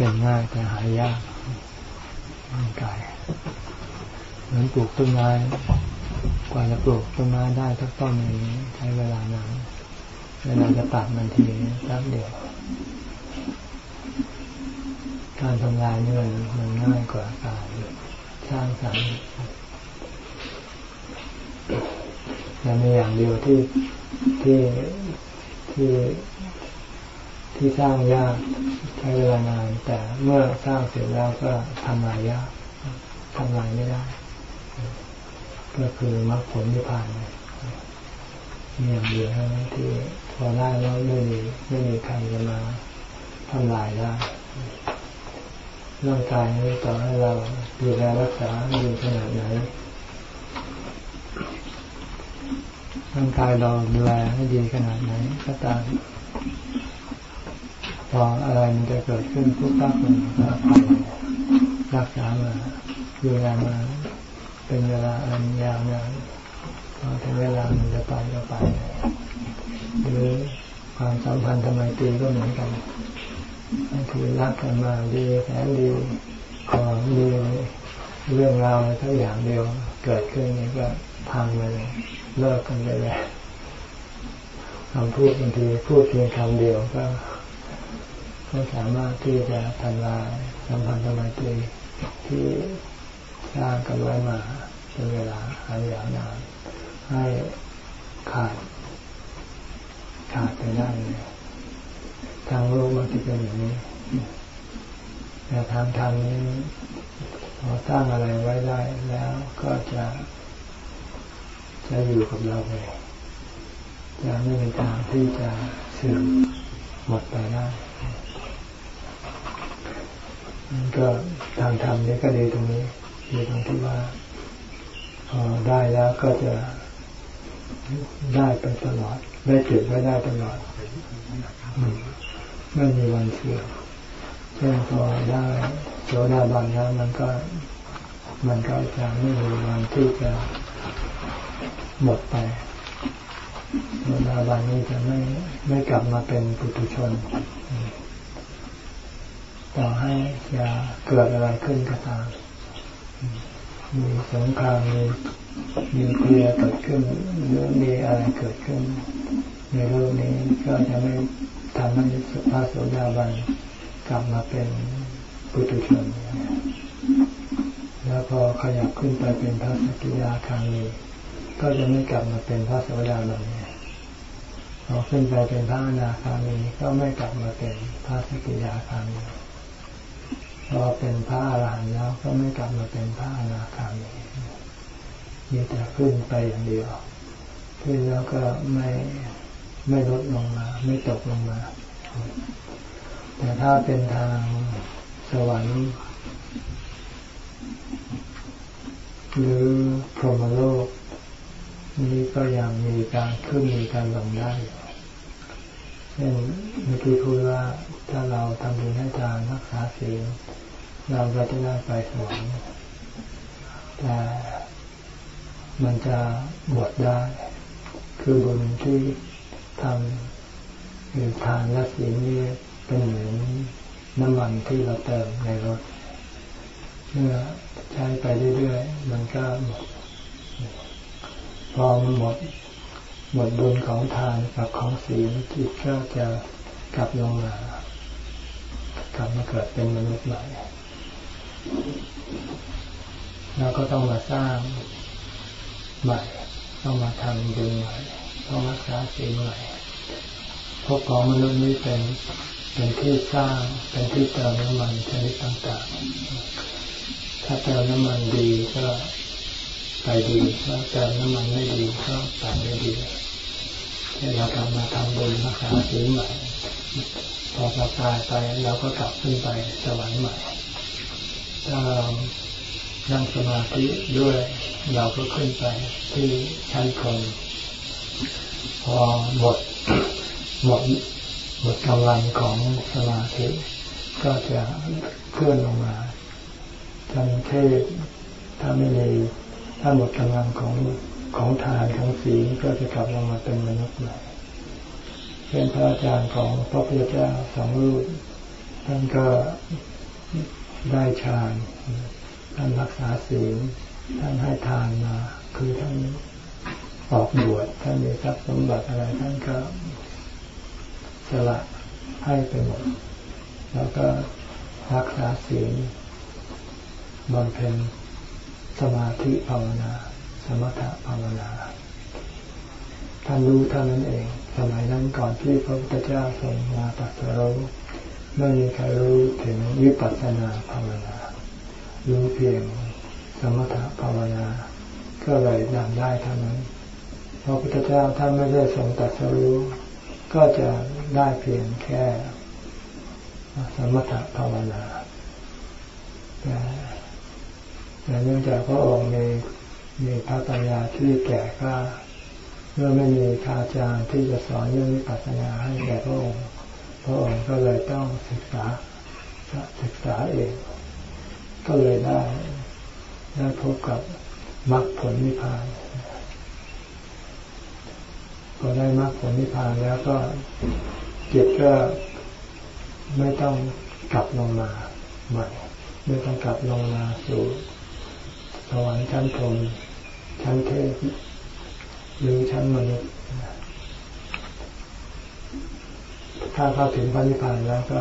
เป็นง่ายแต่หายยากร่างกายเหมือนปลูกต้นไม้กว่าจะปลูกต้นไม้ได้ทักต้นนี้ใช้เวลานานเวลาจะตัดมันทีแป๊บเดียว การทำลายนี่มันมันง่ายกว่าการสร้างสรรค์แต่มีอย่างเดียวที่ที่ที่ ที่สร้างยากใช้เวลานาน แต่เมื่อสร้างเสร็จแล้วก็ทำลายยากทำลายไม่ได้ ก็คือมรรคผลที่ผ่านมีอย่างเดียวที่พอได้แล้วไม่มีไม่มีใครจะมาทำลายได้ร่างกายนี้ต่อให้เราดูแลรักษาดีขนาดไหนร่างกายเราดูแลให้ดีขนาดไหนก็ตาม พออะไรมันจะเกิดขึ้นทุกทักมันก็ไปรักษามาดูแลมาเป็นเวลาอันยาวนานพอถึงเวลามันจะไปก็ไปหรือความสัมพันธ์ทำไมตีก็เหมือนกันคือรักกันมาดีแสนดีพอมีเรื่องราวทั้งอย่างเดียวเกิดขึ้นนี่ก็พังไปเลยเลิกกันไปเลยคำพูดบางทีพูดเพียงคำเดียวก็ ก็สามารถที่จะทำลายสัมพันธ์ทำไมตรีที่สร้างกันไว้มาเป็นเวลาอันยาวนานให้ขาด ขาดไปได้เลยทางโลกมันจะเป็นอย่างนี้แต่ทางธรรมนี้พอสร้างอะไรไว้ได้แล้วก็จะจะอยู่กับเราไปจะไม่มีทางที่จะเสื่อมหมดไปได้ ก็ทางธรรมนี้ก็ดีตรงนี้ดีตรงที่ว่าพอได้แล้วก็จะได้ไปตลอด ได้เก็บไว้ได้ตลอดไม่มีวันเสื่อมเช่นพอได้โสดาบันแล้วมันก็ มันก็จะไม่มีวันที่จะหมดไปโสดาบันนี้จะไม่ไม่กลับมาเป็นปุถุชน ต่อให้จะเกิดอะไรขึ้นก็ตาม มีสงครามมีมีเคลียเกิดขึ้นหรือมีอะไรเกิดขึ้น ในโลกนี้ก็จะไม่ทำให้พระโสดาบันกลับมาเป็นปุถุชน แล้วพอขยับขึ้นไปเป็นพระสกิยาคามีก็จะไม่กลับมาเป็นพระโสดาบันพอขึ้นไปเป็นพระอนาคามีก็ไม่กลับมาเป็นพระสกิยาคามี พอเป็นพระอรหันต์แล้วก็ไม่กลับมาเป็นพระอนาคามีมีแต่ขึ้นไปอย่างเดียว ขึ้นแล้วก็ไม่ไม่ลดลงมา ไม่ตกลงมา แต่ถ้าเป็นทางสวรรค์หรือพรหมโลก นี้ก็ยังมีการขึ้นมีการลงได้เช่นเมื่อกี้พูดว่า ถ้าเราทำบุญให้ทานรักษาศีลเราก็จะได้ไปสวรรค์แต่มันจะหมดได้ คือบุญที่ทำคือทานและศีลนี่เป็นเหมือนน้ำมันที่เราเติมในรถเมื่อใช้ไปเรื่อยๆ มันก็หมด พอมันหมด หมดบุญของทานกับของศีลจิตก็จะกลับลงมา กลับมาเกิดเป็นมนุษย์ใหม่แล้วก็ต้องมาสร้างใหม่ ต้องมาทำบุญใหม่ ต้องรักษาศีลใหม่พวกของมนุษย์นี้เป็นเป็นที่สร้าง เป็นที่เติมน้ำมันชนิดต่างๆ ถ้าเติมน้ำมันดีก็ไปดีถ้าเติมน้ำมันไม่ดีก็ไปไม่ดีเรากลับมาทำบุญรักษาศีลใหม่ พอเราตายไปเราก็กลับขึ้นไปสวรรค์ใหม่ถ้าเรานั่งสมาธิด้วยเราก็ขึ้นไปที่ชั้นคนพอหมดหมดหมดกำลังของสมาธิ ก็จะเคลื่อนลงมาทำเทศถ้าไม่มีถ้าหมดกำลังของของทานของศีลก็จะกลับลงมาเป็นมนุษย์ใหม่ เป็นพระอาจารย์ของพระพุทธเจ้าสองรูปท่านก็ได้ฌานท่านรักษาศีลท่านให้ทานมา คือท่านออกบวชท่านมีทรัพย์สมบัติอะไรท่านก็สละให้ไปหมด แล้วก็รักษาศีลบำเพ็ญสมาธิภาวนา สมถะภาวนาท่านรู้เท่านั้นเอง สมัยนั้นก่อนที่พระพุทธเจ้าทรงมาตรัสรู้ไม่มีใครรู้ถึงวิปัสสนาภาวนา รู้เพียงสมถะภาวนา ก็เลยนำได้เท่านั้นพระพุทธเจ้าท่านไม่ได้ทรงตรัสรู้ ก็จะได้เพียงแค่ สมถะภาวนาแต่เนื่องจากพระองค์มีมีพระปัญญาที่แก่กล้า เมื่อไม่มีคาจารย์ที่จะสอนเรื่องวิปัสสนาให้แก่พระองค์ พระองค์ก็เลยต้องศึกษาศึกษาเอง ก็เลยได้ได้พบกับมรรคผลนิพพานพอได้มรรคผลนิพพานแล้วก็จิตก็ไม่ต้องกลับลงมาใหม่ไม่ต้องกลับลงมาสู่สวรรค์ชั้นพรหมชั้นเทพ หรือชั้นมนุษย์ถ้าเข้าถึงพระนิพพานแล้วก็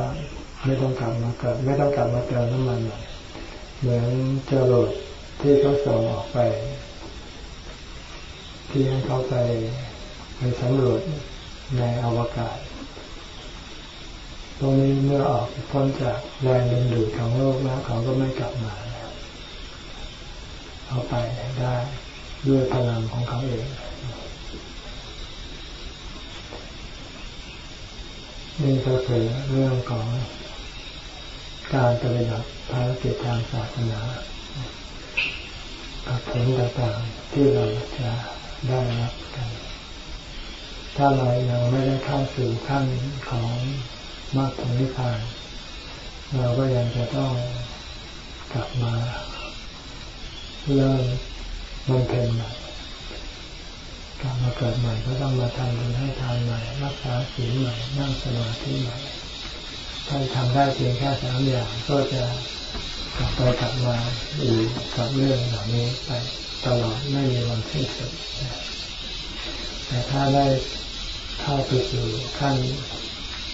ไม่ต้องกลับมาเกิดไม่ต้องกลับมาเติมน้ำมันเหมือนเจรดที่เขาส่งออกไป ที่ให้เขาไปไปสำรวจในอวกาศ ตรงนี้เมื่อออกพ้นจากแรงดึงดูดของโลกแล้วเขาก็ไม่กลับมาแล้วเขาไปได้ด้วยพลังของเขาเอง นี่ก็คือเรื่องของการปฏิบัติภารกิจทางศาสนาผลต่างๆที่เราจะได้รับกัน ถ้าเรายังไม่ได้เข้าสู่ขั้นของมรรคผลนิพพาน เราก็ยังจะต้องกลับมาเริ่มมันเพ็ญใหม่ กลับมาเกิดใหม่ก็ต้องมาทำบุญให้ทานใหม่ รักษาศีลใหม่ นั่งสมาธิใหม่ ถ้าทำได้เพียงแค่สามอย่างก็จะกลับไปกลับมาอยู่กับเรื่องเหล่านี้ไปตลอดไม่มีวันสิ้นสุดแต่ถ้าได้เข้าไปสู่ขั้น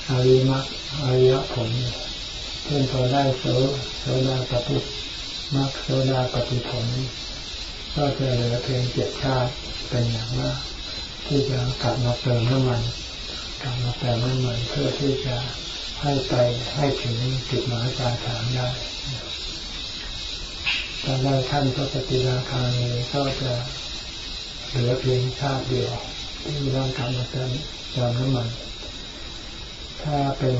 อริมักอริยผลเช่นพอได้โสโสดาปฏิมักโสดาปฏิผล ก็จะเหลือเพียงเจ็ดชาติเป็นอย่างมากที่จะกลับมาเติมน้ำมันกลับมาเติมน้ำมันเพื่อที่จะให้ไปให้ถึงจุดหมายปลายทางได้ถ้าได้ขั้นพระสติราคานี้ก็จะเหลือเพียงชาติเดียวที่ร่างกลับมาเติมเติมน้ำมัน ถ้าเป็น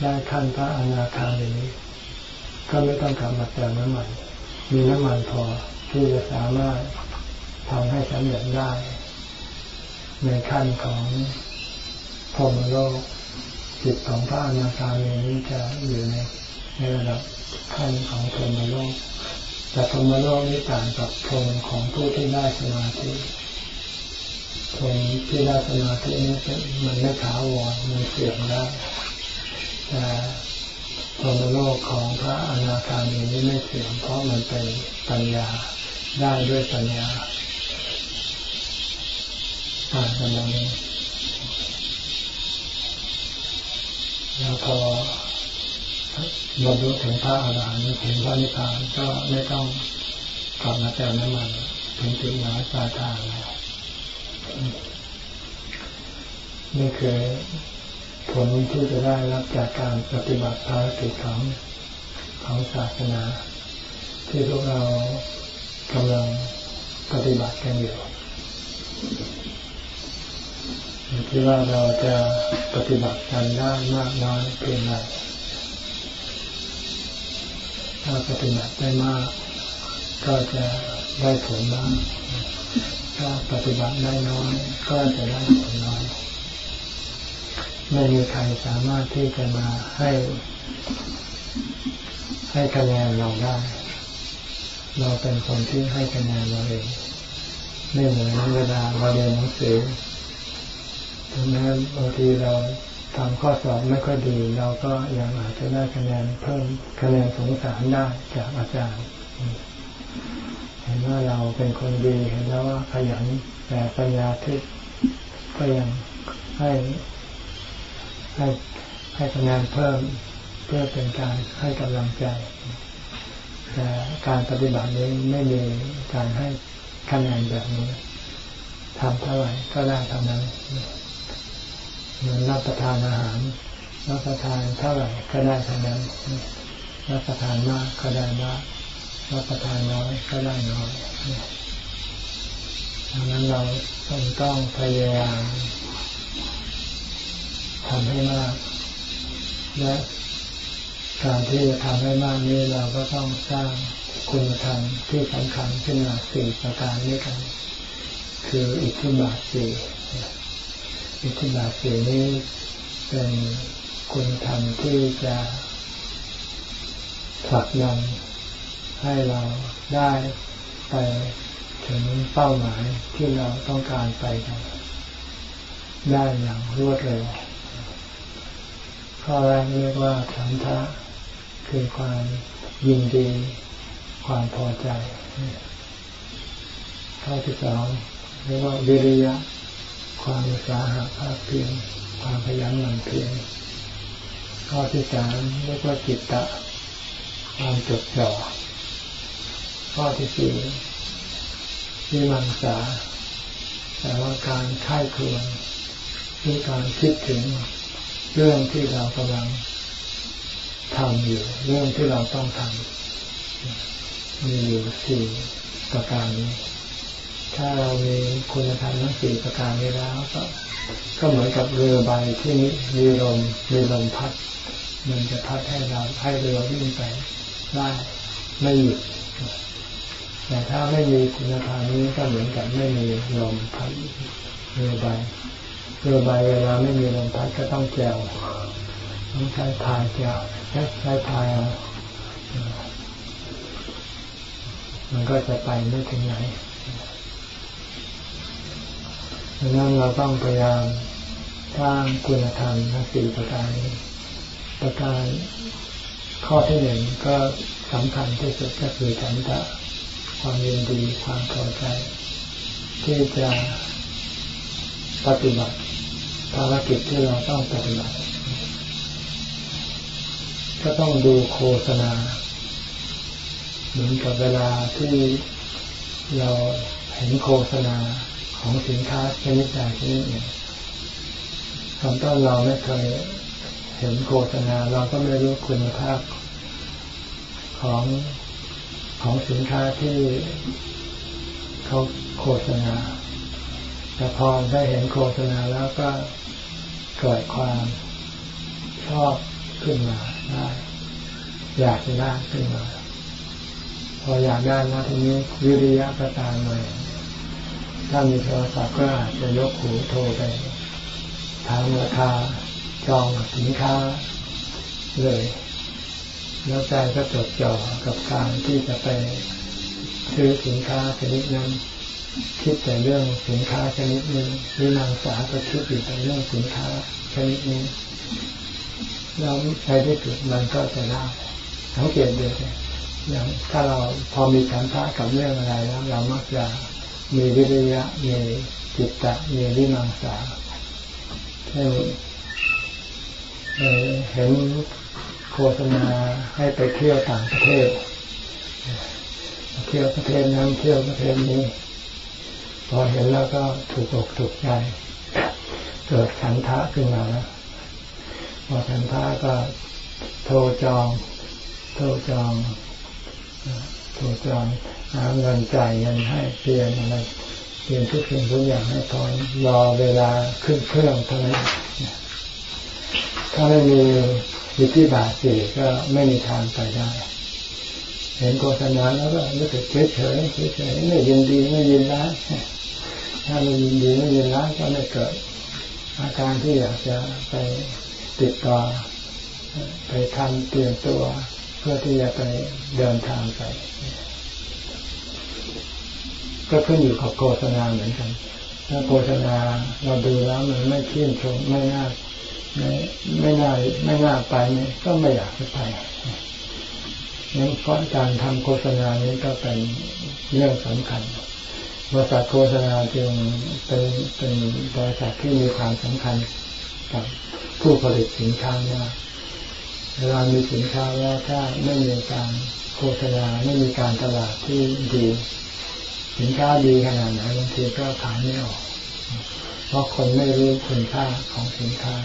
ได้ขั้นพระอนาคานี้ก็ไม่ต้องกลับมาเติมน้ำมัน มีน้ำมันพอ ที่จะสามารถทำให้สำเร็จได้ ในขั้นของพรมโลกจิตของพระอนาคามีนี้จะอยู่ในในระดับขั้นของพรมโลกแต่พรมโลกนี้ต่างกับพรมของผู้ที่ได้สมาธิพรมที่ได้สมาธินี้มันไม่ถาวรมันเสื่อมได้แต่พรมโลกของพระอนาคามีนี้ไม่เสื่อมเพราะมันเป็นปัญญา ได้ด้วยปัญญาต่างกันตรงนี้แล้วพอบรรลุถึงพระอรหันต์ถึงพระนิพพานก็ไม่ต้องกลับมาแต่น้ำมันถึงจุดหมายปลายทางแล้วนี่คือผลที่จะได้รับจากการปฏิบัติภารกิจของของศาสนา ที่พวกเรา กำลังปฏิบัติกันอยู่อยู่ที่ว่าเราจะปฏิบัติกันได้มากน้อยเพียงไรถ้าปฏิบัติได้มาก ก็จะได้ผลมากถ้าปฏิบัติได้น้อย ก็จะได้ผลน้อย ไม่มีใครสามารถที่จะมาให้ ให้คะแนนเราได้ เราเป็นคนที่ให้คะแนนเราเองไม่เหมือนเวลาเราเรียนหนังสือถึงแม้บางทีเราทำข้อสอบไม่ค่อยดี เราก็ยังอาจจะได้คะแนนเพิ่มคะแนนสงสารได้จากอาจารย์ เห็นว่าเราเป็นคนดีเห็นแล้วว่าขยันแต่ปัญญาทิพย์ก็ยังให้ให้ให้คะแนนเพิ่มเพื่อเป็นการให้กำลังใจ แต่การปฏิบัตินี้ไม่มีการให้คะแนนแบบนี้ทำเท่าไหร่ก็ได้เท่านั้นเหมือนรับประทานอาหาร รับประทานเท่าไหร่ก็ได้เท่านั้น รับประทานมากก็ได้มาก รับประทานน้อยก็ได้น้อยดังนั้นเราต้องต้องพยายามทำให้มากและ การที่จะทำให้มากนี้เราก็ต้องสร้างคุณธรรมที่สำคัญขึ้นมาสี่ประการนี้กัน คืออิทธิบาทสี่อิทธิบาทสี่นี้เป็นคุณธรรมที่จะผลักดันให้เราได้ไปถึงเป้าหมายที่เราต้องการไปกันได้อย่างรวดเร็วข้อแรกเรียกว่าฉันทะ คือความยินดี ความพอใจข้อที่สองเรียกว่าวิริยะ ความอุตสาหะภาคเพียรความพยายามหมั่นเพียรข้อที่สามเรียกว่าจิตตะ ความจดจ่อ ข้อที่สี่วิมังสาแต่ว่าการค่ายควรคือการคิดถึงเรื่องที่เรากำลัง ทำอยู่ เรื่องที่เราต้องทำมีอยู่สี่ประการนี้ ถ้าเรามีคุณธรรมทั้งสี่ประการนี้แล้วก็ก็เหมือนกับเรือใบที่มีลมมีลมพัด มันจะพัดให้เราให้เรือวิ่งไปได้ไม่หยุดแต่ถ้าไม่มีคุณธรรมนี้ก็เหมือนกับไม่มีลมพัดเรือใบเรือใบเวลาไม่มีลมพัดก็ต้องแจว ต้องใช้พายแจวใช้ใช้พายมันก็จะไปไม่ถึงไหนดังนั้นเราต้องพยายามสร้างคุณธรรมทั้งสี่ประการนี้ประการข้อที่หนึ่งก็สำคัญที่สุดก็คือฉันทะความยินดีความพอใจ ที่จะปฏิบัติภารกิจที่เราต้องปฏิบัติ ก็ต้องดูโฆษณา เหมือนกับเวลาที่เราเห็นโฆษณาของสินค้าชนิดใดชนิดหนึ่งตอนต้นเราไม่เคยเห็นโฆษณา เราก็ไม่รู้คุณภาพของของสินค้าที่เขาโฆษณา แต่พอได้เห็นโฆษณาแล้วก็เกิดความชอบขึ้นมา ได้อยากจะได้ขึ้นมา พออยากได้นะทีนี้วิริยะก็ตามมาถ้ามีโทรศัพท์ก็อาจจะยกหูโทรไปถามราคาจองสินค้าเลย แล้วใจก็จดจ่อกับการที่จะไปซื้อสินค้าชนิดนั้นคิดแต่เรื่องสินค้าชนิดนี้วินางสาก็คิดอยู่แต่เรื่องสินค้าชนิดนี้ เราใช้ได้ถูกมันก็จะได้สังเกตดูอย่างถ้าเราพอมีฉันทะกับเรื่องอะไรแล้ว เรามักจะมีวิริยะมีจิตตะมีวิมังสาเช่นเห็นโฆษณาให้ไปเที่ยวต่างประเทศ เที่ยวประเทศนั้นเที่ยวประเทศนี้ พอเห็นแล้วก็ถูกอกถูกใจ เกิดฉันทะขึ้นมาแล้ว พอฉันทะก็โทรจอง โทรจองโทรจองหาเงินจ่ายเงินให้เปลี่ยนอะไรเปลี่ยนทุกสิ่งทุกอย่างให้พอรอเวลาขึ้นเครื่องเท่านั้นถ้าไม่มีอิธิบาสีก็ไม่มีทางไปได้ เห็นโฆษณาแล้วก็รู้สึกเฉยเฉยเฉยไม่ยินดีไม่ยินร้ายถ้าไม่ยินดีไม่ยินร้ายก็ไม่เกิดอาการที่อยากจะไป ติดต่อไปทำเตรียมตัวเพื่อที่จะไปเดินทางไป ก็ขึ้นอยู่กับโฆษณาเหมือนกัน ถ้าโฆษณาเราดูแล้วมันไม่ชื่นชมไม่น่าไม่ไม่น่าไม่น่าไปเนี่ยก็ไม่อยากไปงั้นเพราะการทำโฆษณานี้ก็เป็นเรื่องสำคัญบริษัทโฆษณาจึงเป็นเป็นบริษัทที่มีความสำคัญ กับผู้ผลิตสินค้ามาเวลามีสินค้าแล้วถ้าไม่มีการโฆษณาไม่มีการตลาดที่ดีสินค้าดีขนาดไหนบางทีก็ขายไม่ออก เพราะคนไม่รู้คุณค่าของสินค้า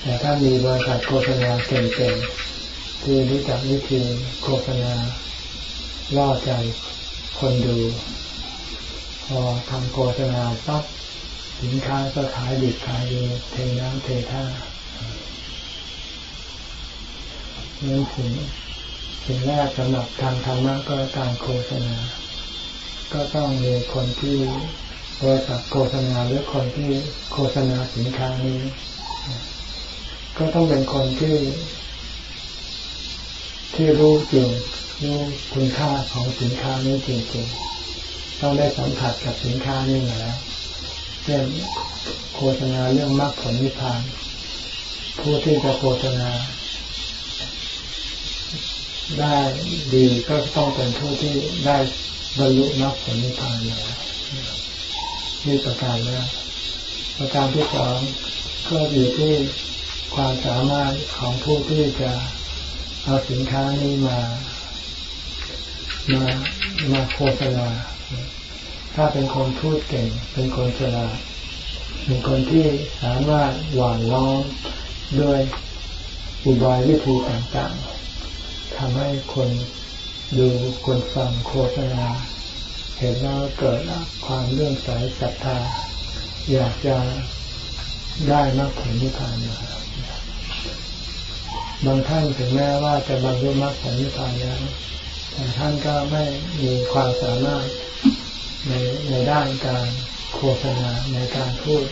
แต่ถ้ามีบริษัทโฆษณาเก่งๆที่รู้จักวิธีโฆษณาล่อใจคนดู พอทำโฆษณาปั๊บ สินค้าก็ขายดีขายดีเทน้ำเทท่าเรื่องสิ่งสิ่งแรกสำหรับทางธรรมะก็การโฆษณา ก็ต้องมีคนที่บริษัทโฆษณาหรือคนที่โฆษณาสินค้านี้ ก็ต้องเป็นคนที่ ที่รู้จริงรู้คุณค่าของสินค้านี้จริงๆต้องได้สัมผัสกับสินค้านี้มาแล้ว เช่นโฆษณาเรื่องมรรคผลนิพพาน ผู้ที่จะโฆษณา ได้ดีก็ต้องเป็นผู้ที่ได้บรรลุมรรคผลนิพพานแล้วนี่ประการแรกประการที่สองก็อยู่ที่ความสามารถของผู้ที่จะเอาสินค้านี้มา มามาโฆษณา ถ้าเป็นคนพูดเก่ง เป็นคนฉลาดเป็นคนที่สามารถหวานล้อมด้วยอุบายวิธีต่างๆทำให้คนดูคนฟังโฆษณาเห็นแล้วเกิดความเลื่อมใสศรัทธา อยากจะได้มรรคผลนิพพานมาบางท่านถึงแม้ว่าจะบรรลุมรรคผลนิพพานแล้วแต่ท่านก็ไม่มีความสามารถ ในในด้านการโฆษณาในการพูด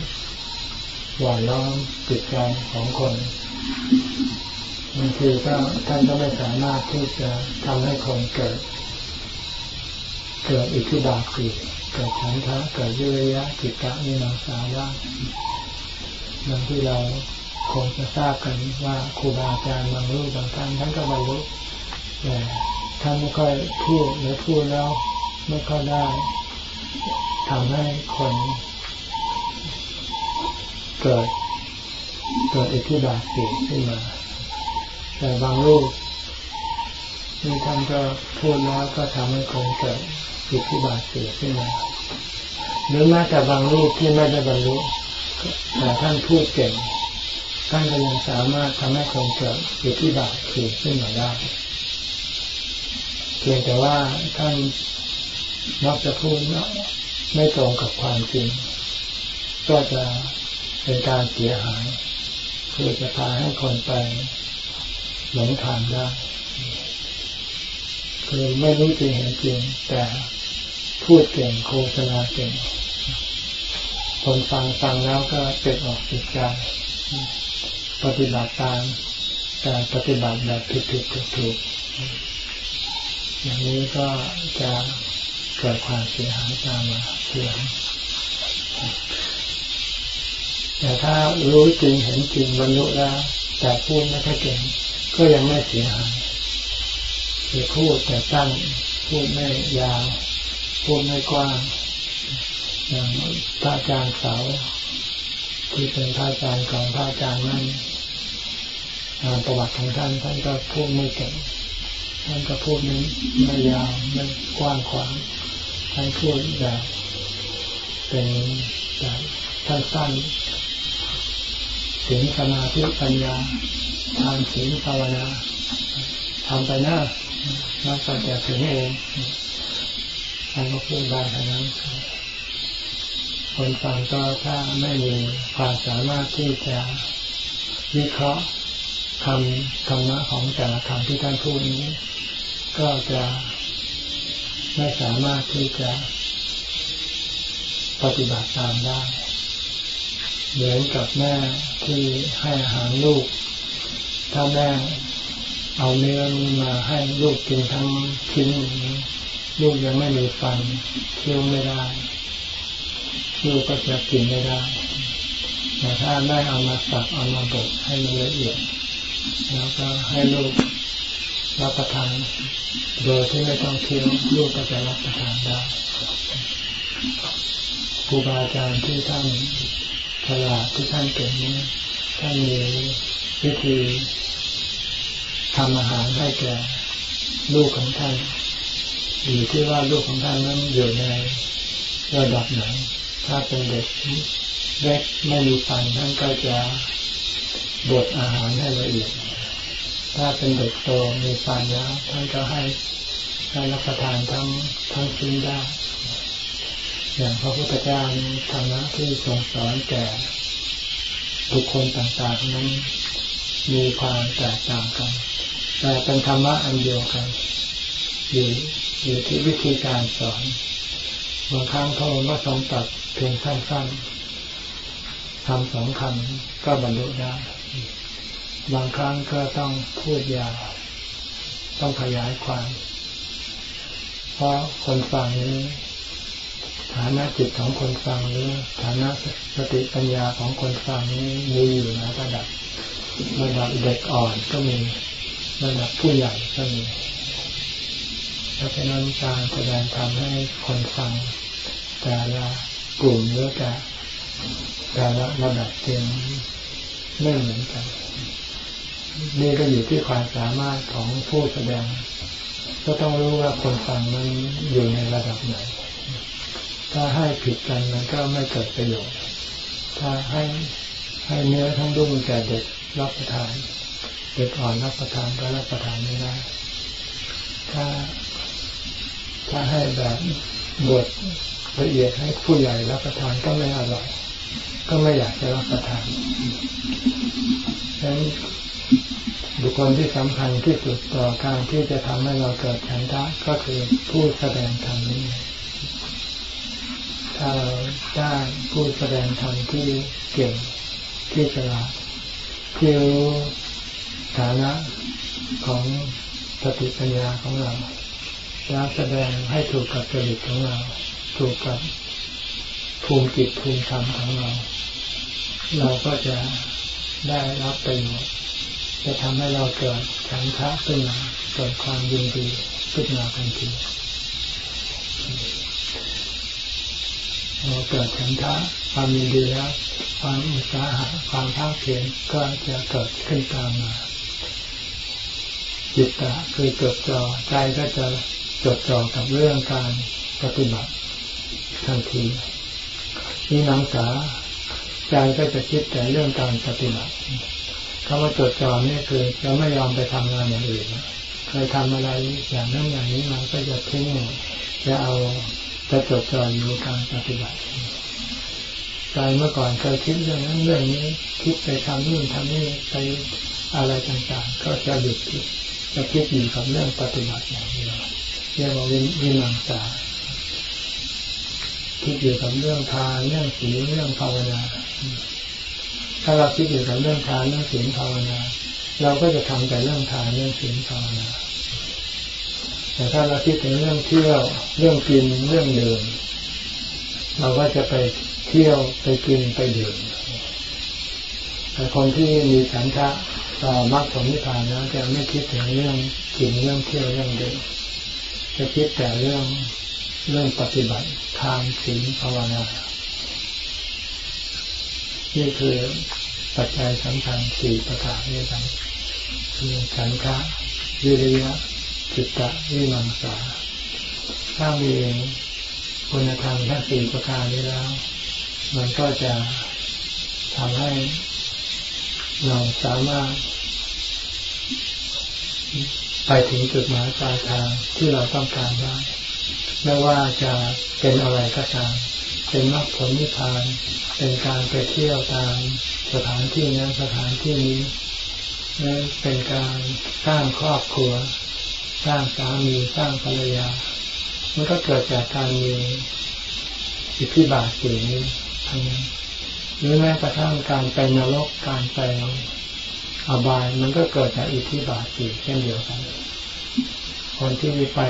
หวานล้อมจิตใจของคนบางทีก็ท่านก็ไม่สามารถที่จะทำให้คนเกิด เกิดอิทธิบาทสีเกิดฉันทะเกิดยุริยะจิตตะมีนังสาว่าบางที่เราคงจะทราบกันว่าครูบาอาจารย์บางรูปบางท่านท่านก็บรรลุแต่ท่านไม่ค่อยพูดหรือพูดแล้วไม่ค่อยได้ ทำให้คนเกิดเกิดอิทธิบาทสีขึ้นมา แต่บางรูปที่ท่านก็พูดแล้วก็ทำให้คนเกิดอิทธิบาทสีขึ้นมาหรือแม้แต่บางรูปที่ไม่ได้บรรลุแต่ท่านพูดเก่งท่านก็ยังสามารถทำให้คนเกิดอิทธิบาทสีขึ้นมาได้เพียงแต่ว่าท่าน มักจะพูดไม่ตรงกับความจริง ก็จะเป็นการเสียหายคือจะพาให้คนไปหลงทางได้คือไม่รู้จริงเห็นจริง แต่พูดเก่งโฆษณาเก่ง คนฟังฟังแล้วก็ติดออกติดใจปฏิบัติตาม แต่ปฏิบัติแบบผิดผิดถูกถูกอย่างนี้ก็จะ เกิดความเสียหายตามมาเสียงแต่ถ้ารู้จริงเห็นจริงบรรลุแล้วแต่พูดไม่ค่อยเก่งก็ยังไม่เสียหายคือพูดแต่สั้นพูดไม่ยาว พูดไม่กว้าง อย่างพระอาจารย์เสาที่เป็นพระอาจารย์ของพระอาจารย์นั่นประวัติของท่านท่านก็พูดไม่เก่งท่านก็พูดไม่ไม่ยาวไม่กว้างขวาง ท่านพูดแบบเป็นแบบสั้นๆถึงสมาธิปัญญาทานศีลภาวนาทำไปหน้าแล้วก็จะถึงเองท่านก็พูดได้เท่านั้นคนฟังก็ถ้าไม่มีความสามารถที่จะวิเคราะห์คำธรรมะของแต่ละคำที่ท่านพูดนี้ ก็จะ ไม่สามารถที่จะปฏิบัติตามได้ เหมือนกับแม่ที่ให้อาหารลูก ถ้าแม่เอาเนื้อมาให้ลูกกินทั้งชิ้นลูกยังไม่มีฟันเคี้ยวไม่ได้ลูกก็จะกินไม่ได้แต่ถ้าได้เอามาสับเอามาบดให้มันละเอียด แล้วก็ให้ลูก รับประทาน โดยที่ไม่ต้องเคี้ยวลูกก็จะรับประทานได้ครูบาอาจารย์ที่ท่านฉลาดที่ท่านเก่งนี้ท่านมีวิธีทำอาหารให้แก่ลูกของท่านอยู่ที่ว่าลูกของท่านนั้นอยู่ในระดับไหน ถ้าเป็นเด็กเล็กไม่มีฟันท่านก็จะบดอาหารให้ละเอียด ถ้าเป็นเด็กโตมีฟันแล้วท่านก็ให้ให้รับประทานทั้งทั้งชิ้นได้อย่างพระพุทธเจ้าธรรมะที่ทรงสอนแก่บุคคลต่างๆนั้นมีความแตกต่างกัน แต่เป็นธรรมะอันเดียวกัน อยู่อยู่ที่วิธีการสอน บางครั้งพระองค์ก็ทรงตัดเพียงสั้นๆทำสองคำก็บรรลุได้ บางครั้งก็ต้องพูดยาวต้องขยายความ เพราะคนฟังนี้ ฐานะจิตของคนฟังหรือฐานะสติปัญญาของคนฟังนี้มีอยู่ในระดับระดับเด็กอ่อนก็มีระดับผู้ใหญ่ก็มีเพราะฉะนั้นการแสดงทำให้คนฟัง แต่ละกลุ่มหรือแต่แต่ละระดับเตียงไม่เหมือนกัน นี่ก็อยู่ที่ความสามารถของผู้แสดง ก็ต้องรู้ว่าคนฟังมันอยู่ในระดับไหน ถ้าให้ผิดกันมันก็ไม่เกิดประโยชน์ ถ้าให้ให้เนื้อทั้งดุ้งแก่เด็กรับประทาน เด็กอ่อนรับประทานก็รับประทานไม่ได้ถ้าถ้าให้แบบบดละเอียดให้ผู้ใหญ่รับประทานก็ไม่อร่อย ก็ไม่อยากจะรับประทานดังนั้น บุคคลที่สำคัญที่สุดต่อการที่จะทำให้เราเกิดฉันทะก็คือผู้แสดงธรรมนี้ ถ้าเราได้ผู้แสดงธรรมที่เก่งที่ฉลาดที่รู้ฐานะของสติปัญญาของเราแล้วแสดงให้ถูกกับจริตของเรา ถูกกับภูมิจิตภูมิธรรมของเรา เราก็จะได้รับประโยชน์ จะทำให้เราเกิดฉันทะขึ้นมาเกิดความยินดีขึ้นมาทันทีเราเกิดฉันทะความยินดีแล้ว ความอุตสาหะความภาคเพียรก็จะเกิดขึ้นตามมาจิตตะคือจดจ่อใจก็จะจดจ่อกับเรื่องการปฏิบัติทันทีนี่นังสาใจก็จะคิดแต่เรื่องการปฏิบัติ คำว่าจดจ่อนี่คือจะไม่ยอมไปทำงานอย่างอื่นเคยทำอะไรอย่างนั้นอย่างนี้มันก็จะทิ้งจะเอาจะจดจ่ออยู่การปฏิบัติใจเมื่อก่อนเคยคิดเรื่องนั้นเรื่องนี้ คิดไปทำนู่นทำนี่ไปอะไรต่างๆ ก็จะหยุดคิดจะคิดอยู่กับเรื่องปฏิบัติอย่างเดียวเรียกว่าวิวิมังสาคิดอยู่กับเรื่องทานเรื่องศีลเรื่องภาวนา ถ้าเราคิดอยู่กับเรื่องทานเรื่องศีลภาวนา เราก็จะทำแต่เรื่องทานเรื่องศีลภาวนา แต่ถ้าเราคิดถึงเรื่องเที่ยวเรื่องกินเรื่องดื่มเราก็จะไปเที่ยวไปกินไปดื่มแต่คนที่มีฉันทะต่อมรรคผลนิพพานนะจะไม่คิดถึงเรื่องกินเรื่องเที่ยวเรื่องดื่มจะคิดแต่เรื่องเรื่องปฏิบัติทางศีลภาวนา นี่คือปัจจัยสำคัญสี่ประการนี้ครับคือฉันทะวิริยะจิตตะวิมังสาถ้ามีคุณธรรมทั้งสี่ประการนี้แล้ว มันก็จะทำให้เราสามารถ ไปถึงจุดหมายปลายทางที่เราต้องการได้ไม่ว่าจะเป็นอะไรก็ตาม เป็นมรรคผลนิพพาน เป็นการไปเที่ยวตามสถานที่นั้นสถานที่นี้นั้นเป็นการสร้างครอบครัว สร้างสามีสร้างภรรยา มันก็เกิดจากการมีอิทธิบาทสี่นี้ทั้งนั้นหรือแม้กระทั่งการไปนรกการไปอบายมันก็เกิดจากอิทธิบาทสี่เช่นเดียวกันคนที่ไป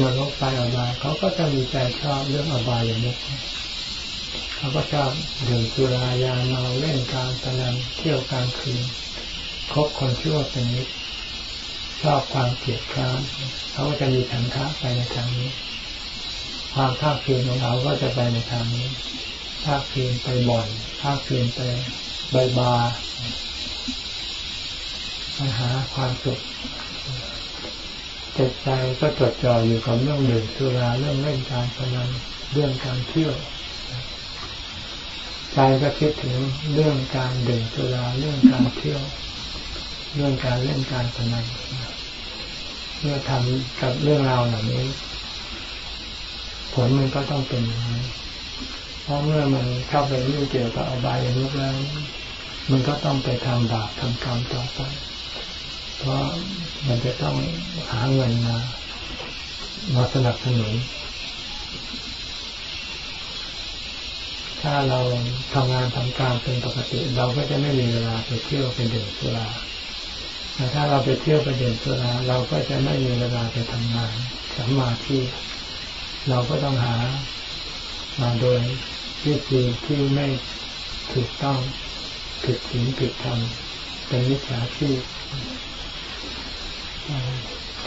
นรกไปอบายเขาก็จะมีใจชอบเรื่องอบายอย่างนี้ เขาก็ชอบดื่มสุรายาเมาเล่นการพนันเที่ยวกลางคืนคบคนชั่วเป็นนิดชอบความเกลียดคร้านเขาก็จะมีฉันทะไปในทางนี้ ความภาคเพียรของเขาก็จะไปในทางนี้ ภาคเพียรไปบ่อนภาคเพียรไปใบบาไปหาความสุขจิตใจก็จดจ่ออยู่กับเรื่องดื่มสุราเรื่องเล่นการพนันเรื่องการเที่ยว ใจก็คิดถึงเรื่องการดื่มสุราเรื่องการเที่ยว เรื่องการเล่นการพนันเมื่อทำกับเรื่องราวเหล่านี้ ผลมันก็ต้องเป็นอย่างนี้เพราะเมื่อมันเข้าไปเรื่งเกี่ยวกับอบายมุกแล้วมันก็ต้องไปทำบาปทำกรรมต่อไป เพราะมันจะต้องหาเงินมามาสนับสนุน ถ้าเราทำงานทำการเป็นปกติ เราก็จะไม่มีเวลาไปเที่ยวไปเดินสุราแต่ถ้าเราไปเที่ยวไปเดินสุราเราก็จะไม่มีเวลาไปทำงานสัมมาที่เราก็ต้องหามาโดยวิธีที่ไม่ถูกต้องผิดศีลผิดธรรมเป็นมิจฉาชีพ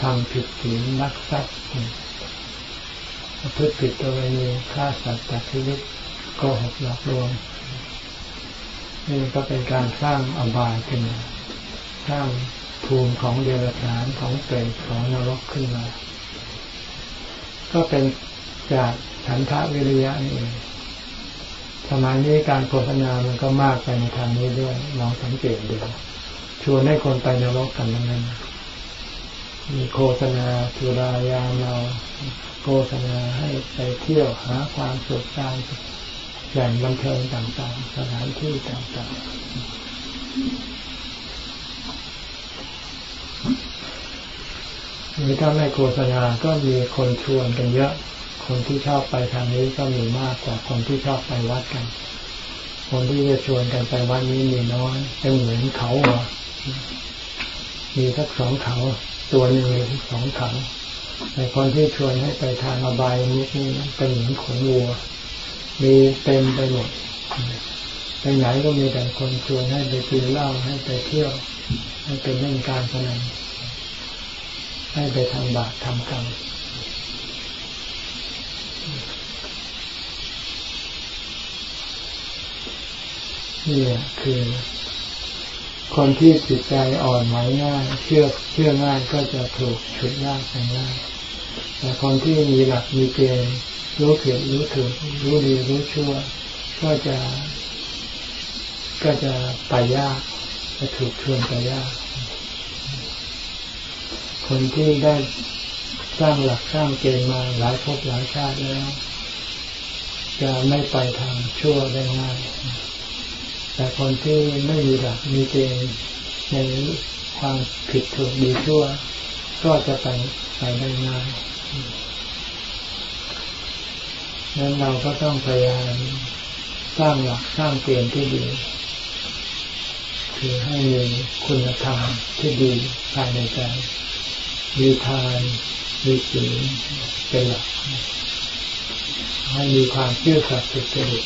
ทำผิดศีลรักทรัพย์พฤติผิดตัวเองฆ่าสัตว์ตัดชีวิต โกหกหลอกลวง นี่ก็เป็นการสร้างอบายขึ้นมาสร้างภูมิของเดรัจฉานของเปรตของนรกขึ้นมา ก็เป็นจากฉันทะวิริยะนี่เองสมัยนี้การโฆษณามันก็มากไปในทางนี้ด้วยลองสังเกตดูชวนให้คนไปนรกกันนั้น มีโฆษณาสุรายาเมาโฆษณาให้ไปเที่ยวหาความสุขตาม แหล่งบันเทิงต่าง ๆ สถานที่ต่าง ๆ หรือถ้าไม่โฆษณาก็มีคนชวนกันเยอะ คนที่ชอบไปทางนี้ก็มีมากกว่าคนที่ชอบไปวัดกัน คนที่จะชวนกันไปวัดนี้มีน้อยเป็นเหมือนเขาอะมีสักสองเขา ตัวหนึ่งมีสองเขาแต่คนที่ชวนให้ไปทางอบายนี้นี่เป็นเหมือนขนวัว มีเต็มไปหมดไปไหนก็มีแต่คนชวนให้ไปกินเหล้าให้ไปเที่ยว ให้ไปเล่นการพนันให้ไปทำบาปทำกรรมนี่คือคนที่จิตใจอ่อนไหวง่าย เชื่อเชื่อง่ายก็จะถูกฉุดยากไปง่ายแต่คนที่มีหลักมีเกณฑ์ รู้ผิดรู้ถูกรู้ดีรู้ชั่ว ก็จะก็จะไปยากจะถูกชวนไปยาก คนที่ได้สร้างหลักสร้างเกณฑ์มาหลายภพหลายชาติแล้ว จะไม่ไปทางชั่วได้ง่ายแต่คนที่ไม่มีหลักมีเกณฑ์ในความผิดถูกดีชั่ว ก็จะไปไปได้ง่าย นั้นเราก็ต้องพยายามสร้างหลักสร้างเกณฑ์ที่ดี คือให้มีคุณธรรมที่ดีภายในใจมีทานมีศีลเป็นหลัก ให้มีความเชื่อสัตย์สุจริต